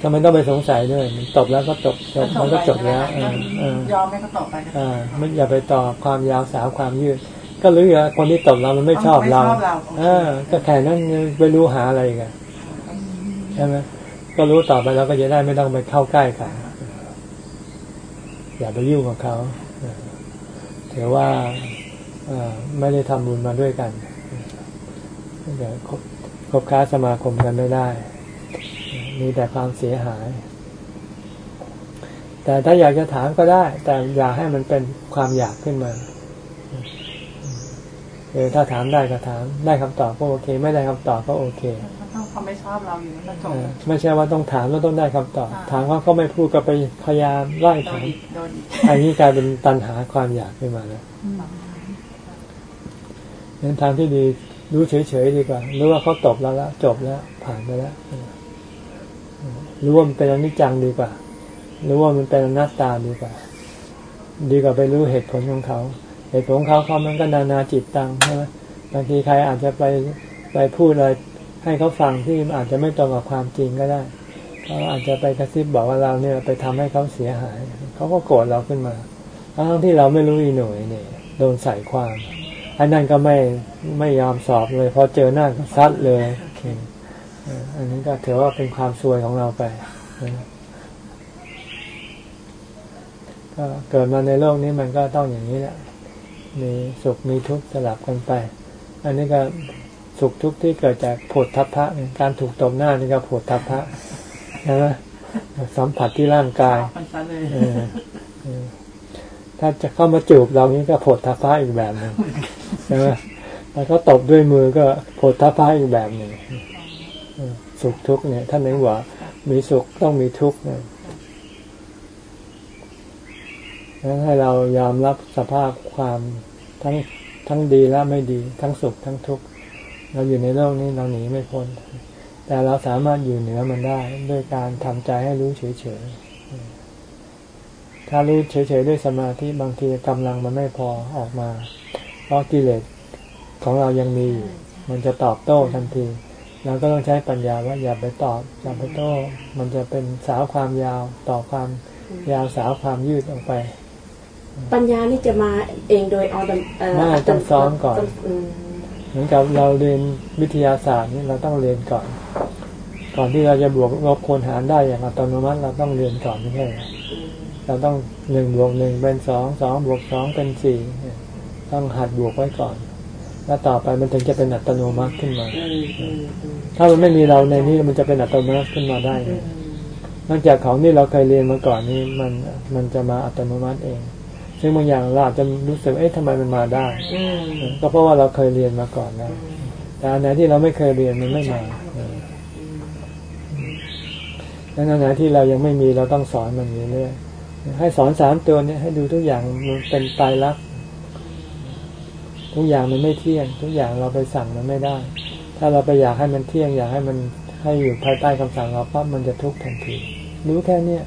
ก็ไม่ต้องไปสงสัยด้วยมันตบแล้วก็จบจบมันก็จบแล้วเอก็อเออยอมให้เขาตบไปก็อ่าไม่อย่าไปต่อความยาวสาวความยืด ก็รู้อยู่แล้วคนที่ตบเรามันไม่ชอบเราไม่ชอบเราโอเคเออก็แค่นั้นไปรู้หาอะไรกัน ใช่ไหมก็รู้ต่อไปแล้วก็จะได้ไม่ต้องไปเข้าใกล้กันอย่าไปยุ่งกับเขาถือว่าไม่ได้ทำบุญมาด้วยกันเดี๋ยวคบคบค้าสมาคมกันไม่ได้ มีแต่ความเสียหาย แต่ถ้าอยากจะถามก็ได้ แต่อย่าให้มันเป็นความอยากขึ้นมา เออถ้าถามได้ก็ถามได้คำตอบก็โอเค ไม่ได้คำตอบก็โอเคถ้าเขาไม่ชอบเราอยู่แล้วก็จบเออไม่ใช่ว่าต้องถามแล้วต้องได้คำตอบอ่าถามเขาก็ไม่พูดก็ไปพยายามไล่โดนถามอีกโดนอีกอันนี้กลายเป็นตันหาความอยากขึ้นมาแล้วงั้นทางที่ดีรู้เฉยๆดีกว่ารู้ว่าเขาตบเราแล้วจบแล้ว ผ่านไปแล้วเออเออรู้ว่ามันเป็นอนิจจังดีกว่ารู้ว่ามันเป็นอนัตตาดีกว่า ดีกว่าไปรู้เหตุผลของเขา เหตุผลเขาเขามันก็นานาจิตตังใช่ไหมบางทีใครอาจจะไปไปพูดอะไรให้เขาฟังที่อาจจะไม่ตรงกับความจริงก็ได้เขาอาจจะไปกระซิบบอกว่าเราเนี่ยไปทำให้เขาเสียหาย เขาก็โกรธเราขึ้นมาทั้งที่เราไม่รู้อีหน่วยเนี่ยโดนใส่ความอันนั้นก็ไม่ไม่ยอมสอบเลยพอเจอหน้าก็ซัดเลยเอันนี้ก็ถือว่าเป็นความซวยของเราไปก็เกิดมาในโลกนี้มันก็ต้องอย่างนี้แหละ มีสุขมีทุกข์สลับกันไป อันนี้ก็สุขทุกข์ที่เกิดจากผดทัพพะเนี่ยการถูกตบหน้านี่ก็ผดทัพพะใช่ไหมสัมผัสที่ร่างกายมันซะเลยเออเออถ้าจะเข้ามาจูบเรานี่ก็ผดทัพพะอีกแบบหนึ่งใช่ไหมแล้วก็ตบด้วยมือก็ผดทัพพะอีกแบบหนึ่งเออสุขทุกข์เนี่ยท่านนึกว่ามีสุขต้องมีทุกข์เนี่ยงั้น ให้เรายอมรับสภาพความทั้งทั้งดีและไม่ดี ทั้งสุขทั้งทุกข์เราอยู่ในโลกนี้เราหนีไม่พ้น แต่เราสามารถอยู่เหนือมันได้ด้วยการทำใจให้รู้เฉยๆถ้ารู้เฉยๆด้วยสมาธิบางทีกำลังมันไม่พอออกมาเพราะกิเลสของเรายังมีอยู่มันจะตอบโต้ทันทีเราก็ต้องใช้ปัญญาว่าอย่าไปตอบอย่าไปโต้มันจะเป็นสาวความยาวต่อความยาวสาวความยืดออกไป ปัญญานี่จะมาเองโดยเอาเอ่อไม่ต้องซ้อมก่อนต้งมเหมือนกับเราเรียนวิทยาศาสตร์นี่เราต้องเรียนก่อน ก่อนที่เราจะบวกลบคูณหารได้อย่างอัตโนมัติเราต้องเรียนก่อนไม่ใช่เหรอเราต้องหนึ่งบวกหนึ่งเป็นสองสองบวกสองเป็นสี่เนี่ยต้องหัดบวกไว้ก่อน แล้วต่อไปมันถึงจะเป็นอัตโนมัติขึ้นมาอืมอืมอืมถ้ามันไม่มีเราในนี้มันจะเป็นอัตโนมัติขึ้นมาได้ไงนอกจากของที่เราเคยเรียนมาก่อนนี้มันมันจะมาอัตโนมัติเอง ซึ่งบางอย่างเราอาจจะรู้สึกเอ๊ะทำไมมันมาได้อืมก็เพราะว่าเราเคยเรียนมาก่อนแล้วแต่อันไหนที่เราไม่เคยเรียนมันไม่มาเออดังนั้นอันไหนที่เรายังไม่มีเราต้องสอนมันอยู่เรื่อยให้สอนสามตัวเนี้ให้ดูทุกอย่างมันเป็นตายรักษณ์ทุกอย่างมันไม่เที่ยง ทุกอย่างเราไปสั่งมันไม่ได้ ถ้าเราไปอยากให้มันเที่ยง อยากให้มันให้อยู่ภายใต้คำสั่งเราปั๊บมันจะทุกข์ทันทีรู้แค่เนี้ย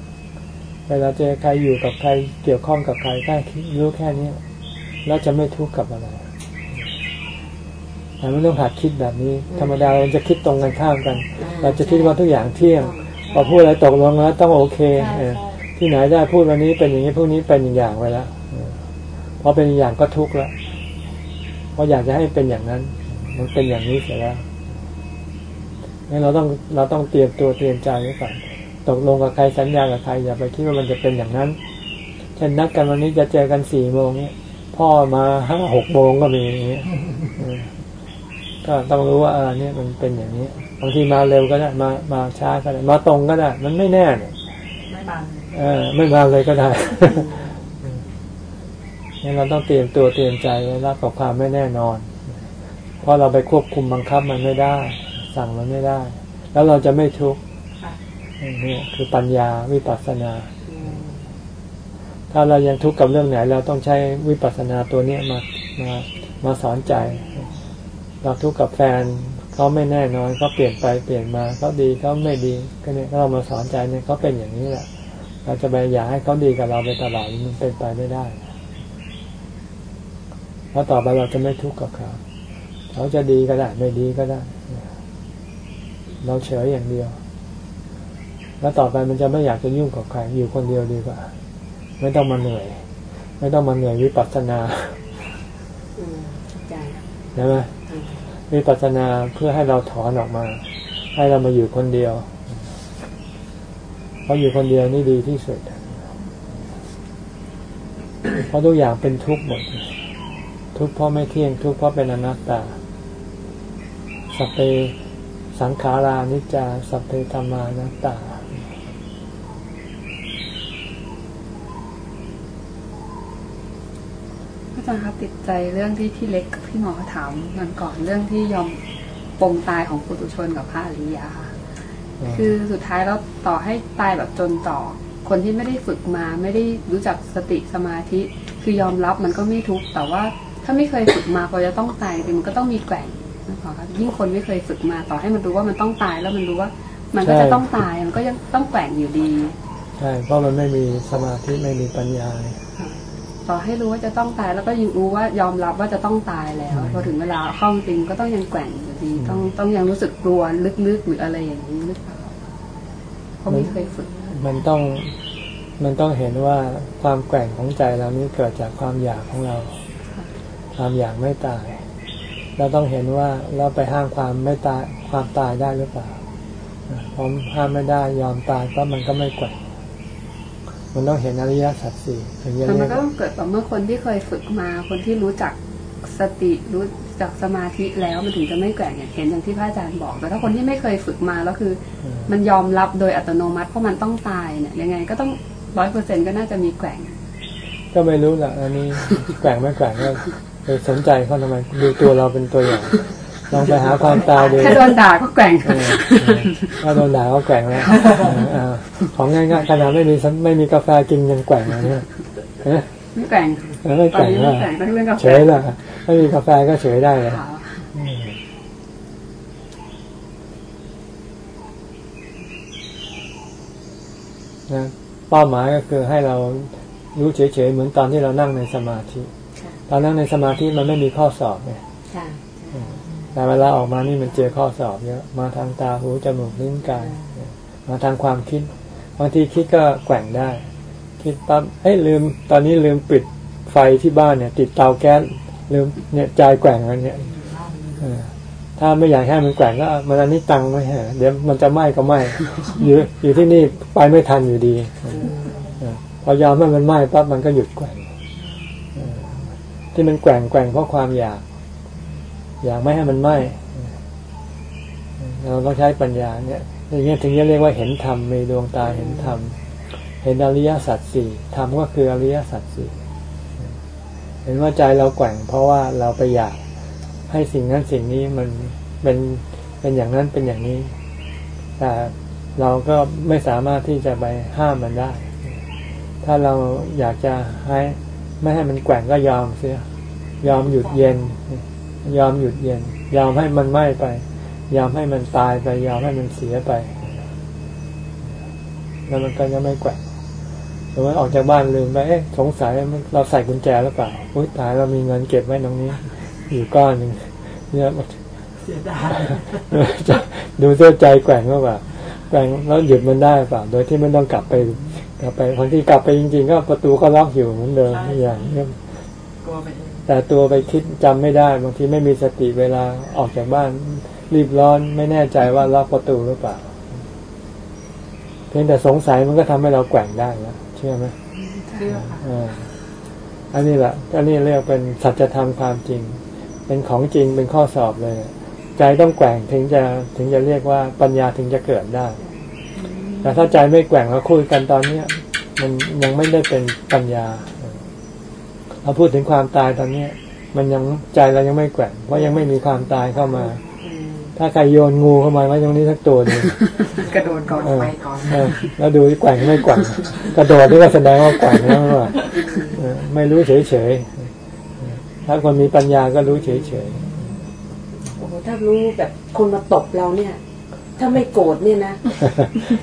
เวลาเจอใครอยู่กับใครเกี่ยวข้องกับใครแค่รู้แค่นี้แล้วจะไม่ทุกข์กับอะไรแต่ไม่ต้องหัดคิดแบบนี้ ธรรมดาเราจะคิดตรงกันข้ามกัน เราจะคิดว่าทุกอย่างเที่ยงพอพูดอะไรตกลงแล้วต้องโอเคที่ไหนได้พูดวันนี้เป็นอย่างนี้พวกนี้เป็นอีกอย่างไปแล้วพอเป็นอีกอย่างก็ทุกข์แล้วเพราะอยากจะให้เป็นอย่างนั้น มันเป็นอย่างนี้เสียแล้วงั้นเราต้องเราต้องเตรียมตัวเตรียมใจไว้ก่อน ตกลงกับใครสัญญากับใครอย่าไปคิดว่ามันจะเป็นอย่างนั้นเช่นนัดกันวันนี้จะเจอกันสี่โมงเนี่ยพ่อมาห้าหกโมงก็มีอย่างเงี้ยเออก็ต้องรู้ว่าเออเนี่ยมันเป็นอย่างนี้บางทีมาเร็วก็ได้มามาช้าก็ได้มาตรงก็ได้ มันไม่แน่เนี่ยไม่มาเออ ไม่มาเลยก็ได้งั้นเราต้องเตรียมตัวเตรียมใจไว้รับกับความไม่แน่นอน เพราะเราไปควบคุมบังคับมันไม่ได้ สั่งมันไม่ได้ แล้วเราจะไม่ทุกข์ นี่คือปัญญาวิปัสสนา ถ้าเรายังทุกข์กับเรื่องไหน เราต้องใช้วิปัสสนาตัวเนี้ยมามามาสอนใจ เราทุกข์กับแฟนเขาไม่แน่นอนเขาเปลี่ยนไปเปลี่ยนมาเขาดีเขาไม่ดี ก็เนี่ยเรามาสอนใจเนี่ยเขาเป็นอย่างนี้แหละเราจะไปอยากให้เขาดีกับเราไปตลอดมันเป็นไปไม่ได้เพราะต่อไปเราจะไม่ทุกข์กับเขาเขาจะดีก็ได้ไม่ดีก็ได้ เราเฉยอย่างเดียว แล้วต่อไปมันจะไม่อยากจะยุ่งกับใครอยู่คนเดียวดีกว่า ไม่ต้องมาเหนื่อย ไม่ต้องมาเหนื่อยวิปัสสนาอืมเข้าใจใช่ไหมอืมวิปัสสนาเพื่อให้เราถอนออกมา ให้เรามาอยู่คนเดียว เพราะอยู่คนเดียวนี่ดีที่สุดเพราะทุกอย่างเป็นทุกข์หมด ทุกข์เพราะไม่เที่ยง ทุกข์เพราะเป็นอนัตตาสพเปสังขารานิจจาสพเปธรรมานัตตา อา จารย์ครับติดใจเรื่องที่พี่เล็กกับพี่หมอถามมันก่อนเรื่องที่ยอมปรงตายของปุถุชนกับพระอริยะค่ะคือสุดท้ายแล้วต่อให้ตายแบบจนต่อ คนที่ไม่ได้ฝึกมาไม่ได้รู้จักสติสมาธิ คือยอมรับมันก็ไม่ทุกข์แต่ว่าถ้าไม่เคยฝึกมาพอจะต้องตายจริงมันก็ต้องมีแกว่งนะคะยิ่งคนไม่เคยฝึกมาต่อให้มันรู้ว่ามันต้องตายแล้วมันรู้ว่า มันก็ใช่จะต้องตายมันก็ยังต้องแกว่งอยู่ดีใช่เพราะมันไม่มีสมาธิไม่มีปัญญา ต่อให้รู้ว่าจะต้องตายแล้วก็ยังรู้ว่ายอมรับว่าจะต้องตายแล้วพอถึงเวลาเข้าจริงก็ต้องยังแกว่งอยู่ดีต้องต้องยังรู้สึกกลัวลึกๆหรืออะไรอย่างนี้หรือเปล่าเพราะไม่เคยฝึก มันต้องมันต้องเห็นว่าความแกว่งของใจเรานี้เกิดจากความอยากของเรา ความอยากไม่ตาย เราต้องเห็นว่าเราไปห้ามความไม่ตายความตายได้หรือเปล่าอ่าพอห้ามไม่ได้ยอมตายก็มันก็ไม่แกว่ง มันต้องเห็นอริยสัจสี่ถึงจะแต่เรีมัยนกก็ต้องเกิดต่อเมื่อคนที่เคยฝึกมา คนที่รู้จักสติรู้จักสมาธิแล้วมันถึงจะไม่แกว่งอย่างเห็นอย่างที่พระอาจารย์บอก แต่ถ้าคนที่ไม่เคยฝึกมาแล้วคือ มันยอมรับโดยอัตโนมัติเพราะมันต้องตายเนี่ยยังไงก็ต้องร้อยเปอร์เซ็นก็น่าจะมีแกว่งก็ไม่รู้แหละอันนี้แกว่งไม่แกว่งก็ไปสนใจเขาทำไมดูตัวเราเป็นตัวอย่าง ลองไปหาความตายดูแค่โดนด่าก็แกว่งเออเออถ้าโดนด่าก็แกว่งแล้วเออเออของง่ายๆขนาดไม่มีสันไม่มีกาแฟกินยังแกว่งเลยเนี่ยเอ๊ะไม่แกว่งเออไม่ตอแกนว่งนี้แล้วไม่แกว่งต้องเรื่องกาแฟเฉยละไม่มีกาแฟก็เฉยได้เลยขาวอืมนะเป้าหมายก็คือให้เรารู้เฉยๆเหมือนตอนที่เรานั่งในสมาธิค่ะตอนนั่งในสมาธิมันไม่มีข้อสอบไงค่ะ แต่เวลาออกมานี่มันเจอข้อสอบเยอะมาทางตาหูจมูกลิ้นกายมาทางความคิดบางทีคิดก็แกว่งได้ คิดปั๊บเอ้ยลืม ตอนนี้ลืมปิดไฟที่บ้านเนี่ย ติดเตาแก๊สลืมเนี่ยใจแกว่งแล้วเนี่ยถ้าไม่อยากให้มันแกว่งก็มันอันนี้ตังไว้ฮะเดี๋ยวมันจะไหม้ก็ไหม้อยู่อยู่ที่นี่ไปไม่ทันอยู่ดีพอยอมให้มันไหม้ปั๊บมันก็หยุดแกว่งที่มันแกว่งแกว่งเพราะความอยาก อยากไม่ให้มันไหม้เราต้องใช้ปัญญาเนี่ยอย่างเงี้ถึงจะเรียกว่าเห็นธรรมมีดวงตาเห็นธรรมเห็นอริยสัจสี่ธรรมก็คืออริยสัจสี่เห็นว่าใจเราแกว่ง เพราะว่าเราไปอยากให้สิ่งนั้นสิ่งนี้มันเป็นเป็นอย่างนั้นเป็นอย่างนี้ แต่เราก็ไม่สามารถที่จะไปห้ามมันได้ ถ้าเราอยากจะให้ไม่ให้มันแกว่งก็ยอมเสียยอมหยุดเย็น ยอมหยุดเย็น ยอมให้มันไหม้ไป ยอมให้มันตายไป ยอมให้มันเสียไป แล้วมันก็จะไม่แกว่งหรือว่าออกจากบ้านลืมไปเอ๊ะสงสัยเราใส่กุญแจหรือเปล่าอุ้ยตายเรามีเงินเก็บไว้ตรงนี้ อยู่ก้อนหนึ่งเนี่ยเสียดายดูเสื้อใจแกว่งหรือเปล่าแกว่งแล้วหยุดมันได้เปล่าโดยที่ไม่ต้องกลับไปกลับไปคนที่กลับไปจริง ๆ ก็ประตูก็ล็อกอยู่เหมือนเดิมอย่างเงี้ยกลัวไปเอง แต่ตัวไปคิดจำไม่ได้ บางทีไม่มีสติเวลาออกจากบ้าน รีบร้อนไม่แน่ใจว่าล็อกประตูหรือเปล่า เพียงแต่สงสัยมันก็ทำให้เราแกว่งได้แล้วเชื่อไหมเชื่อค่ะอ่าอันนี้แหละอันนี้เรียกเป็นสัจธรรมความจริง เป็นของจริงเป็นข้อสอบเลย ใจต้องแกว่งถึงจะถึงจะเรียกว่าปัญญาถึงจะเกิดได้ แต่ถ้าใจไม่แกว่งเราคุยกันตอนเนี้ยมันยังไม่ได้เป็นปัญญา เรเราพูดถึงความตายตอนเนี้ยมันยังใจเรายังไม่แกว่งเพราะยังไม่มีความตายเข้ามาอืมถ้าใครโยนงูเข้ามาไว้ตรงนี้สักตัวหนึงกระโดดก่อนเออไปก่อนเออแล้วดูแกว่งไม่แกว่งกระโดดนี่ก็แสดงว่าแกว่งแล้วว่าเออไม่รู้เฉยเฉยๆถ้าคนมีปัญญาก็รู้เฉยเฉยโอ้โหถ้ารู้แบบคนมาตบเราเนี่ย ถ้าไม่โกรธเนี่ยนะ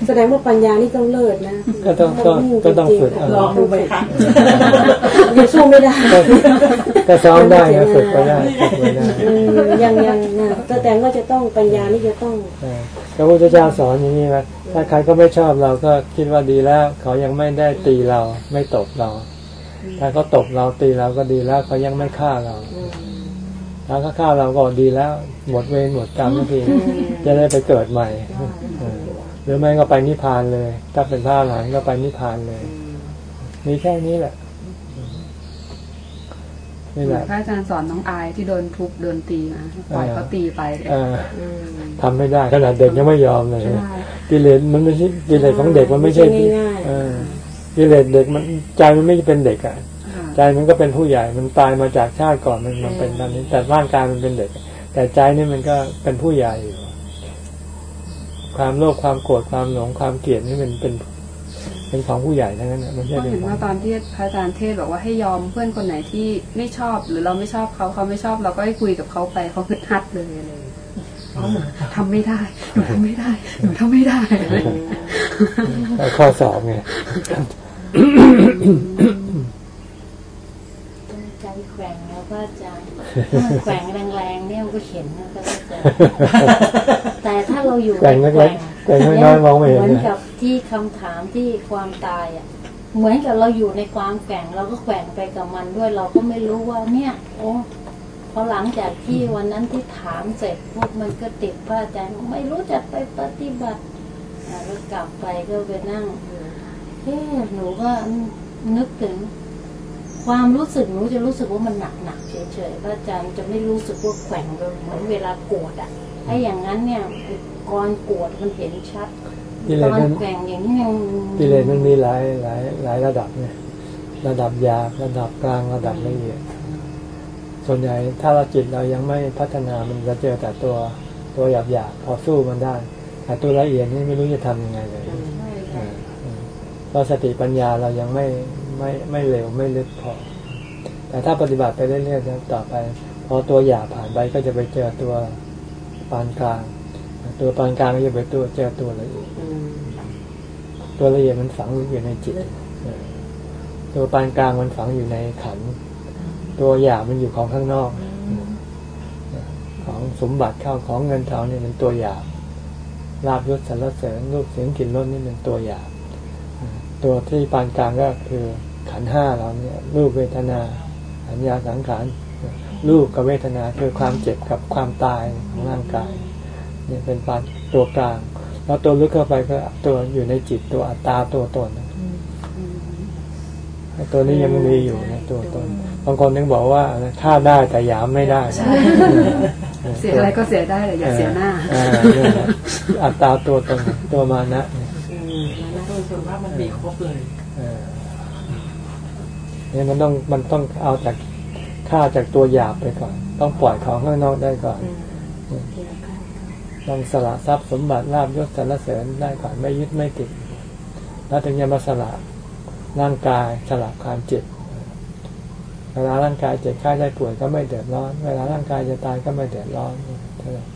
แสดงว่าปัญญานี่ต้องเลิศนะๆก็ต้องก็ก็ต้องฝึกเอาลองดูไหมคะยังสู้ไม่ได้ก็ก็ซ้อมได้นะฝึกไปได้ฝึกไปได้อืมยังยังนะแสดงว่าจะต้องปัญญานี่จะต้องเออพระพุทธเจ้าสอนอย่างนี้ว่าถ้าใครก็ไม่ชอบเราก็คิดว่าดีแล้ว เขายังไม่ได้ตีเราไม่ตบเรา ถ้าเขาตบเราตีเราก็ดีแล้ว เขายังไม่ฆ่าเราอืม ถ้าเขาฆ่าเราก็ดีแล้ว หมดเวรหมดกรรมทันทีจะได้ไปเกิดใหม่เออหรือไม่ก็ไปนิพพานเลย ถ้าเป็นพระอรหันต์ก็ไปนิพพานเลย มีแค่นี้แหละนี่แหละพระอาจารย์สอนน้องอายที่โดนทุบโดนตีนะปล่อยเขาตีไปเอออืมทำไม่ได้ขนาดเด็กยังไม่ยอมเลยใช่กิเลสมันไม่ใช่กิเลสของเด็กมันไม่ใช่ง่ายเออกิเลสเด็กมันใจมันไม่เป็นเด็กอะค่ะ ใจมันก็เป็นผู้ใหญ่ มันตายมาจากชาติก่อนมันมันเป็นตอนนี้ แต่ร่างกายมันเป็นเด็ก แต่ใจนี่มันก็เป็นผู้ใหญ่อยู่ ความโลภความโกรธความหลงความเกลียดนี่มันเป็นเป็นของผู้ใหญ่ทั้งนั้นนะมันไม่ก็ใช่เป็นเห็นของว่าตอนที่พระอาจารย์เทศน์บอกว่าให้ยอมเพื่อนคนไหนที่ไม่ชอบ หรือเราไม่ชอบเขาเขาไม่ชอบเราก็ให้คุยกับเขาไปเขาคึดฮัดเลยอะไรอย่างเลยทำไม่ได้หนูทำไม่ได้หนูทำไม่ได้ก็ข้อสอบไงต้องใจแก ว่งแล้วก็จะถ้ามันแกว่งแรงๆเนี่ยมันก็เห็นนะก็แล้วแต่แต่ถ้าเราอยู่แกว่งในเล็กๆแกว่งน้อยๆมองไม่เห็นเหมือนนะกับที่คำถามที่ความตายอะเหมือนกับเราอยู่ในความแกว่งเราก็แกว่งไปกับมันด้วยเราก็ไม่รู้ว่าเนี่ย โอ้พอหลังจากที่วันนั้นที่ถามเสร็จพวกมันก็ติดพระอาจารย์ไม่รู้จะไปปฏิบัติอ่าแล้วกลับไปก็ไปนั่งเอ๊ะหนูก็นึกถึง ความรู้สึกหนูจะรู้สึกว่ามันหนักหนักๆเฉยๆพระอาจารย์จะไม่รู้สึกว่าแขว่งเลยเหมือนเวลาโกรธอะไอ้อย่างนั้นเนี่ยก่อนโกรธมันเห็นชัดกิเลตสอนมันแกว่งอย่างนี้ยังกิเลสมันมีหลายหลายหลายระดับไงระดับหยาบระดับกลางระดับละเอียดส่วนใหญ่ถ้าเราจิตเรายังไม่พัฒนามันจะเจอแต่ตัวตัวหยาบหยาบๆพอสู้มันได้ แต่ตัวละเอียดนี่ไม่รู้จะทำยังไงเลยใช่เอค่ะอเออเพราะสติปัญญาเรายังไม่ ไม่ไม่เร็วไม่ลึกพอ แต่ถ้าปฏิบัติไปเรื่อยๆแล้วต่อไป พอตัวหยาบผ่านไปก็จะไปเจอตัวปานกลาง ตัวปานกลางก็จะไปตัวเจอตัวละเอียดอืมตัวละเอียดมันฝังอยู่ในจิตเออตัวปานกลางมันฝังอยู่ในขันธ์ตัวหยาบมันอยู่ของข้างนอกเออของสมบัติเข้าของเงินทองนี่มันตัวหยาบลาบยศสรรเสริญรูปเสียงกลิ่นรสนี่เป็นตัวหยาบเออ ตัวที่ปานกลางก็คือขันธ์ห้าเราเนี่ยรูปเวทนาสัญญาสังขารเออรูปกับเวทนาคือความเจ็บกับความตายของร่างกายเนี่ยเป็นปานตัวกลาง แล้วตัวลึกเข้าไปก็ตัวอยู่ในจิตตัวอัตตาตัวตนนะไอ้ตัวนี้ยังมีอยู่ในตัวตนบางคนนึงบอกว่าฆ่าได้แต่หยามไม่ได้เสียอะไรก็เสียได้แต่อย่าเสียหน้าเออเนี่ยแหละอัตตาตัวตนตัวมานะเนี่ยอืม มานะโดยส่วนมากมันมีครบเลยเออเนี่ยมันต้องมันต้องเอาจากฆ่าจากตัวหยาบไปก่อน ต้องปล่อยของข้างนอกได้ก่อนอืมทีละขั้นต้องสละทรัพย์สมบัติลาบยศสรรเสริญได้ก่อนไม่ยึดไม่ติด แล้วถึงจะมาสละร่างกายสละความเจ็บเวลาร่างกายเจ็บไข้ได้ป่วยก็ไม่เดือดร้อน เวลาร่างกายจะตายก็ไม่เดือดร้อน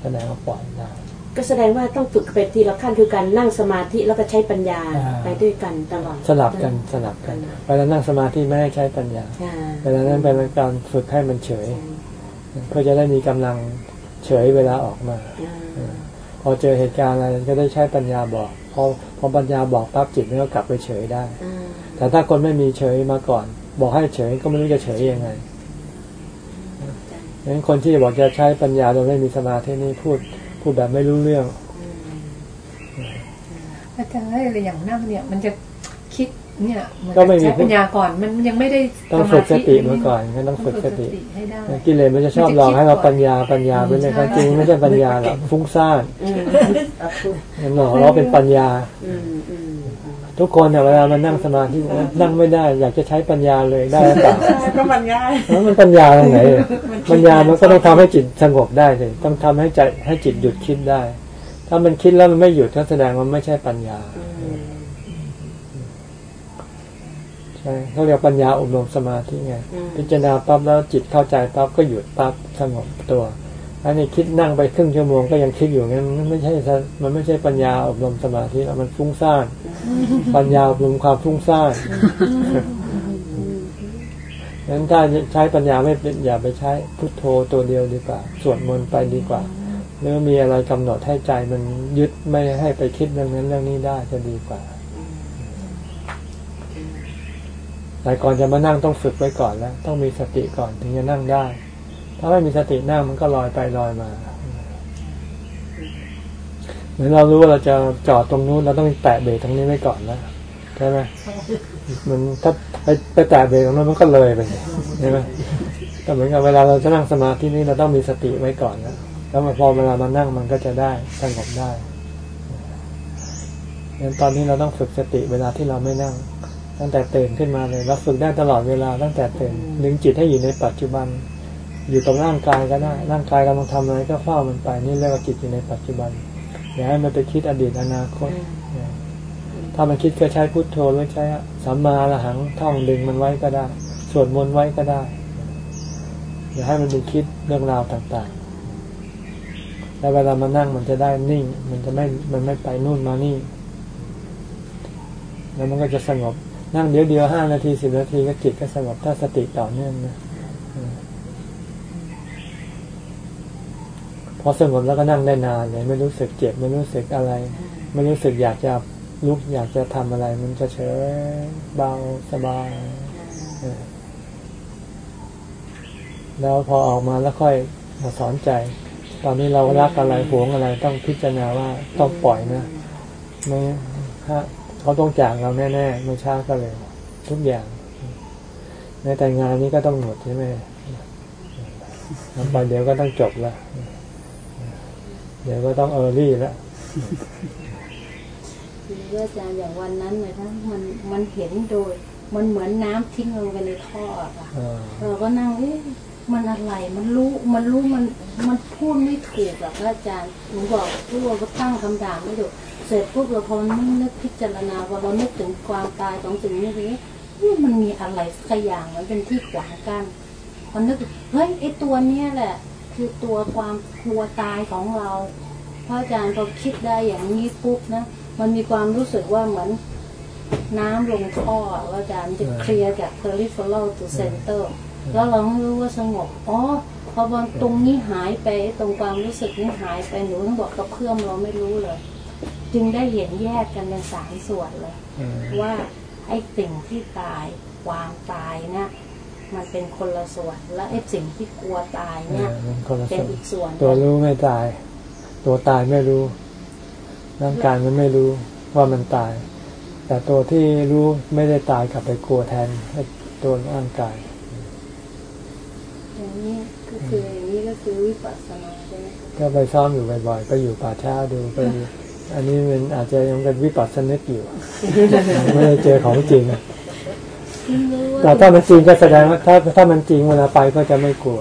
แสดงว่าปล่อยได้ ก็แสดงว่าต้องฝึกไปทีละขั้นคือการนั่งสมาธิแล้วก็ใช้ปัญญาอ่าไปด้วยกันตลอดสลับกันสลับกันเวลานั่งสมาธิไม่ให้ใช้ปัญญาอ่าเวลานั้นเป็นการฝึกให้มันเฉย เพื่อจะได้มีกำลังเฉยเวลาออกมาอ่าพอเจอเหตุการณ์อะไรก็ได้ใช้ปัญญาบอกพอพอปัญญาบอกปั๊บจิตมันก็กลับไปเฉยได้อ่าแต่ถ้าคนไม่มีเฉยมาก่อน บอกให้เฉยก็ไม่รู้จะเฉยยังไงดังนั้นคนที่บอกจะใช้ปัญญาโดยไม่มีสมาธินี่พูด พูดแบบไม่รู้เรื่องอาจารย์อะไรอย่างนั่งเนี่ย มันจะคิดเนี่ยเหมือนก็ไม่มีใช้ปัญญาก่อนมันยังไม่ได้ต้องฝึกสติมาก่อนก็ต้องฝึกสติให้ได้กิเลสมันจะชอบหลอกให้เราปัญญาปัญญาไปเลยความจริงไม่ใช่ปัญญาหรอกฟุ้งซ่านอืมเอาพูดมันหลอกเราเป็นปัญญาอืมอืม ทุกคนเนี่ยเวลามันนั่งสมาธินั่งไม่ได้ อยากจะใช้ปัญญาเลยได้หรือเปล่าใช่ก็มันง่ายแล้วมันปัญญาตรงไหนอะปัญญามันก็ต้องทำให้จิตสงบได้สิต้องทำให้ใจให้จิตหยุดคิดได้ ถ้ามันคิดแล้วมันไม่หยุดก็แสดงว่ามันไม่ใช่ปัญญาอืมใช่เขาเรียกปัญญาอบรมสมาธิไงอืมพิจารณาปั๊บแล้วจิตเข้าใจปั๊บก็หยุดปั๊บสงบตัวอันนี้คิดนั่งไปครึ่งชั่วโมงก็ยังคิดอยู่งั้นมันไม่ใช่สมันไม่ใช่ปัญญาอบรมสมาธิแล้วมันฟุ้งซ่าน ปัญญาอบรมความฟุ้งซ่านงั้นถ้าใช้ปัญญาไม่เป็นอย่าไปใช้พุทโธตัวเดียวดีกว่า สวดมนต์ไปดีกว่าหรือมีอะไรกำหนดให้ใจมันยึดไม่ให้ไปคิดเรื่องนั้นเรื่องนี้ได้จะดีกว่า แต่ก่อนจะมานั่งต้องฝึกไว้ก่อนแล้ว ต้องมีสติก่อนถึงจะนั่งได้ ถ้าไม่มีสตินั่งมันก็ลอยไปลอยมา เหมือนเรารู้ว่าเราจะจอดตรงนู้นเราต้องแตะเบรกตรงนี้ไว้ก่อนแล้วใช่ไหมมันถ้าไปไปแตะเบรกตรงนั้นมันก็เลยไปใช่ไหมก็เหมือนกับเวลาเราจะนั่งสมาธินี่เราต้องมีสติไว้ก่อนแล้วแล้วพอเวลามานั่งมันก็จะได้สงบได้งั้นตอนนี้เราต้องฝึกสติเวลาที่เราไม่นั่ง ตั้งแต่ตื่นขึ้นมาเลยเราฝึกได้ตลอดเวลาตั้งแต่ตื่นดึงจิตให้อยู่ในปัจจุบัน อยู่กับร่างกายก็ได้ร่างกายกำลังทำอะไรก็เฝ้ามันไปนี่เรียกว่าจิตอยู่ในปัจจุบัน อย่าให้มันไปคิดอดีตอนาคต ถ้ามันคิดก็ใช้พุทโธหรือใช้สัมมาอรหังท่องดึงมันไว้ก็ได้ สวดมนต์ไว้ก็ได้ อย่าให้มันไปคิดเรื่องราวต่างๆ แล้วเวลามานั่งมันจะได้นิ่ง มันจะไม่ มันไม่ไปนู่นมานี่ แล้วมันก็จะสงบ นั่งเดียวเดียวห้านาทีสิบนาทีก็จิตก็สงบถ้าสติต่อเนื่องนะอืม พอสงบแล้วก็นั่งได้นานเลย ไม่รู้สึกเจ็บไม่รู้สึกอะไร ไม่รู้สึกอยากจะลุกอยากจะทำอะไร มันจะเฉยเบาสบายแล้วพอออกมาแล้วค่อยมาสอนใจ ตอนนี้เรารักอะไรหวงอะไรต้องพิจารณาว่าต้องปล่อยนะไม่ถ้าเขาต้องจากเราแน่ๆไม่ช้าก็เร็วทุกอย่าง ในแต่งงานนี้ก็ต้องหมดใช่ไหมทำไปเดี๋ยวก็ต้องจบละ เดี๋ยวก็ต้องเออร์ลี่แล้วคือว่าอาจารย์อย่างวันนั้นเลยนะมันมันเห็นโดย มันเหมือนน้ำทิ้งลงไปในท่ออะค่ะอ่าเราก็นั่งเอ๊ะมันอะไรมันรู้มันรู้มันมันพูดไม่ถูกหรอกอาจารย์หนูบอกพวกเราก็ตั้งคำถามไม่ถูกเสร็จปุ๊บเราพอนึกนึกพิจารณาพอเรานึกถึงความตายของสิ่งนี้นี้นี่มันมีอะไรสักอย่างมันเป็นที่ขวางกั้นพอนึกเฮ้ยไอตัวเนี้ยแหละ คือตัวความกลัวตายของเราพระอาจารย์พอคิดได้อย่างนี้ปุ๊บนะมันมีความรู้สึกว่าเหมือนน้ำลงท่ออะว่าอาจารย์จะเคลียร์จาก peripheral to center แล้วเราไม่รู้ว่าสงบอ๋อพอบอลตรงนี้หายไปตรงความรู้สึกนี้หายไปหนูต้องบอกกับเพื่อนเราไม่รู้เลย จึงได้เห็นแยกกันเป็นสามส่วนเลยอืมว่าไอ้สิ่งที่ตายความตายนะ มันเป็นคนละส่วน และไอ้สิ่งที่กลัวตายเอเนี่ยอมันคนละเป็นส่วนอีกส่วน ตัวรู้ไม่ตาย ตัวตายไม่รู้ร่างกายมันไม่รู้ว่ามันตาย แต่ตัวที่รู้ไม่ได้ตายกลับไปกลัวแทนให้ตัวร่างกายอย่างนี้ก็คืออย่างนี้ก็คือวิปัสสนาใช่ไหมคะก็ไปซ้อมอยู่บ่อยๆไปอยู่ป่าช้าดูไปดูอันนี้มันอาจจะยังเป็นวิปัสสนึกอยู่ไม่ได้เจอของจริงที่รู้ว่า แต่ถ้ามันจริงก็แสดงว่าถ้าถ้ามันจริงเวลาไปก็จะไม่กลัว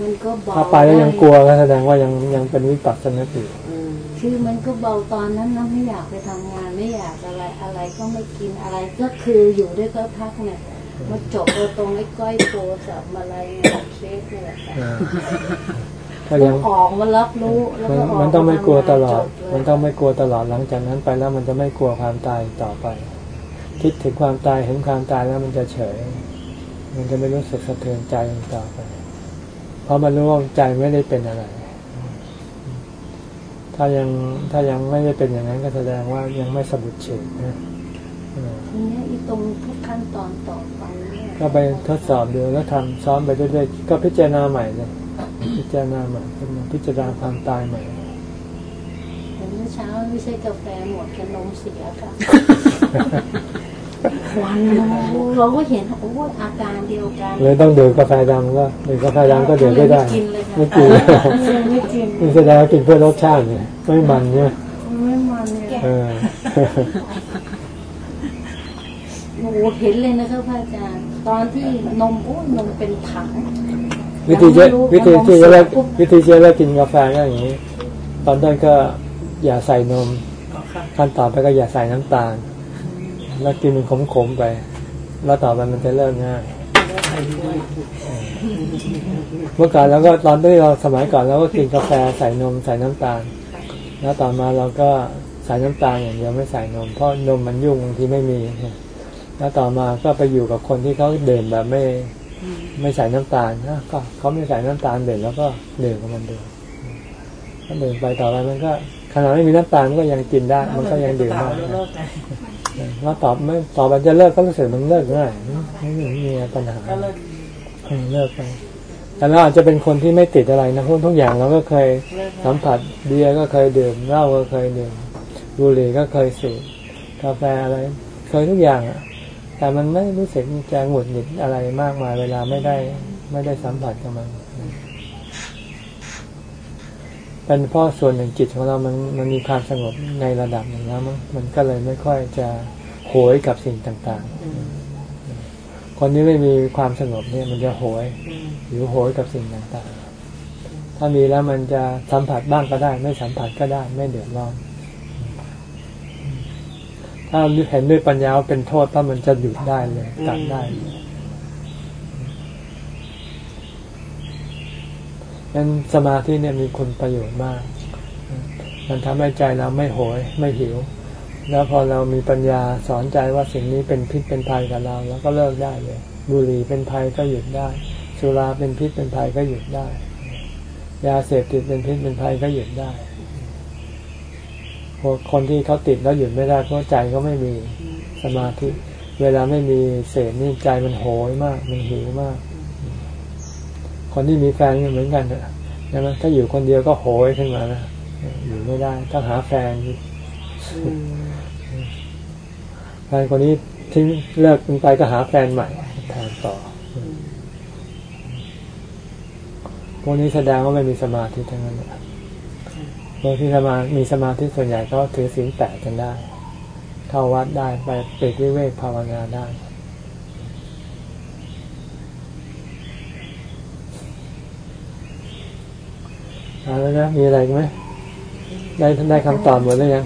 มันก็เบาถ้าไปแล้วยังกลัวก็แสดงว่ายังยังเป็นวิปัสสนึกอยู่อืมคือมันก็เบาตอนนั้นนะไม่อยากไปทำงานไม่อยากอะไรอะไรก็ไม่กินอะไร ก็คืออยู่ด้วยก็พักเนี่ยมาจบเราตรงไอ้ก้อยโทรศัพท์มาอะไรเนี่ยเช็คเนี่ยแหละค่ะก็ยังออกมารับรู้แล้วมันก็ออกมันต้องไม่กลัวตลอดจบเยมันต้องไม่กลัวตลอดหลังจากนั้นไปแล้วมันจะไม่กลัวความตายต่อไป คิดถึงความตายเห็นความตายแล้วมันจะเฉย มันจะไม่รู้สึกสะเทือนใจต่อไป เพราะมันรู้ว่าใจไม่ได้เป็นอะไร ถ้ายังถ้ายังไม่ได้เป็นอย่างนั้นก็แสดงว่ายังไม่สะบุดเฉยนะเออทีเนี้ยอีตรงทุกขั้นตอนต่อไปเนี่ยก็ไปทดสอบดูแล้วทำซ้อมไปเรื่อยๆก็พิจารณาใหม่เลยพิจารณาใหม่พิจารณาความตายใหม่เห็นเมื่อเช้าไม่ใช่กาแฟหมดกับนมเสียค่ะ วันโอ้เราก็เห็นโอ้ยอาการเดียวกันเลยต้องดื่มกาแฟดำก็ดื่มกาแฟดำก็ดื่มไม่ได้ไม่กินเลยค่ะไม่กินไม่กินนี่แสดงว่ากินเพื่อรสชาติเนี่ยไม่มันเนี่ยไม่มันเนี่ยเออโอ้โหเห็นเลยนะคะพระอาจารย์ตอนที่นมโอ้ยนมเป็นถังวิธีจะยังไม่รู้วิธีที่จะเลิกยังมองวิธีจะเลิกกินกาแฟก็อย่างนี้ ตอนต้นก็อย่าใส่นมขั้นต่อไปก็อย่าใส่น้ำตาล แล้วกินมันขมๆไป แล้วต่อไปมันจะเลิกง่ายเมื่อก่อนเราก็ตอนที่เราสมัยก่อนเราก็กินกาแฟใส่นมใส่น้ำตาล แล้วต่อมาเราก็ใส่น้ำตาลอย่างเดียวไม่ใส่นม เพราะนมมันยุ่งบางทีไม่มี แล้วต่อมาก็ไปอยู่กับคนที่เขาดื่มแบบไม่ไม่ใส่น้ำตาลนะก็เขาไม่ใส่น้ำตาลดื่มแล้วก็ดื่มกับมันดื่มก็ดื่มไปต่อไปมันก็ขนาดไม่มีน้ำตาลมันก็ยังกินได้ มันก็ยังดื่มได้ เลิกไงแล้วต่อไม่ต่อไปจะเลิกก็รู้สึกมันเลิกง่ายไม่มีปัญหาเลิกไปแต่เราอาจจะเป็นคนที่ไม่ติดอะไรนะพวกทุกอย่างเราก็เคยสัมผัสเบียร์ก็เคยดื่มเหล้าก็เคยดื่มบุหรี่ก็เคยสูบกาแฟอะไร เคยทุกอย่างอะแต่มันไม่รู้สึกจะหงุดหงิดอะไรมากมายเวลาไม่ได้ไม่ได้สัมผัสกับมัน เป็นเพราะส่วนหนึ่งจิตของเรามันมันมีความสงบในระดับหนึ่งแล้วมั้งมันก็เลยไม่ค่อยจะโหยกับสิ่งต่างๆ คนที่ไม่มีความสงบเนี่ยมันจะโหยหิวโหยกับสิ่งต่างๆ ถ้ามีแล้วมันจะสัมผัสบ้างก็ได้ ไม่สัมผัสก็ได้ ไม่เดือดร้อน ถ้าเห็นด้วยปัญญาว่าเป็นโทษถ้ามันจะหยุดได้เลยตัดได้เลย งั้นสมาธิเนี่ยมีคุณประโยชน์มาก มันทำให้ใจเราไม่โหยไม่หิว แล้วพอเรามีปัญญาสอนใจว่าสิ่งนี้เป็นพิษเป็นภัยกับเราแล้วก็เลิกได้เลยบุหรี่เป็นภัยก็หยุดได้ สุราเป็นพิษเป็นภัยก็หยุดได้ ยาเสพติดเป็นพิษเป็นภัยก็หยุดได้พวกคนที่เขาติดแล้วหยุดไม่ได้เพราะใจเขาไม่มีสมาธิ เวลาไม่มีเสพนี่ใจมันโหยมาก มันหิวมาก คนที่มีแฟนก็เหมือนกันนะใช่ไหมถ้าอยู่คนเดียวก็โหยขึ้นมานะอยู่ไม่ได้ต้องหาแฟนแฟนคนนี้ทิ้งเลิกไปก็หาแฟนใหม่แทนต่อพวกนี้แสดงว่าไม่มีสมาธิทั้งนั้นพวกที่สมามีสมาธิส่วนใหญ่ก็ถือศีลแปดกันได้ เข้าวัดได้ไปเปรกวิเวกภาวนาได้ เอาแล้วนะมีอะไรไหมได้ได้คำตอบหมดแล้วยัง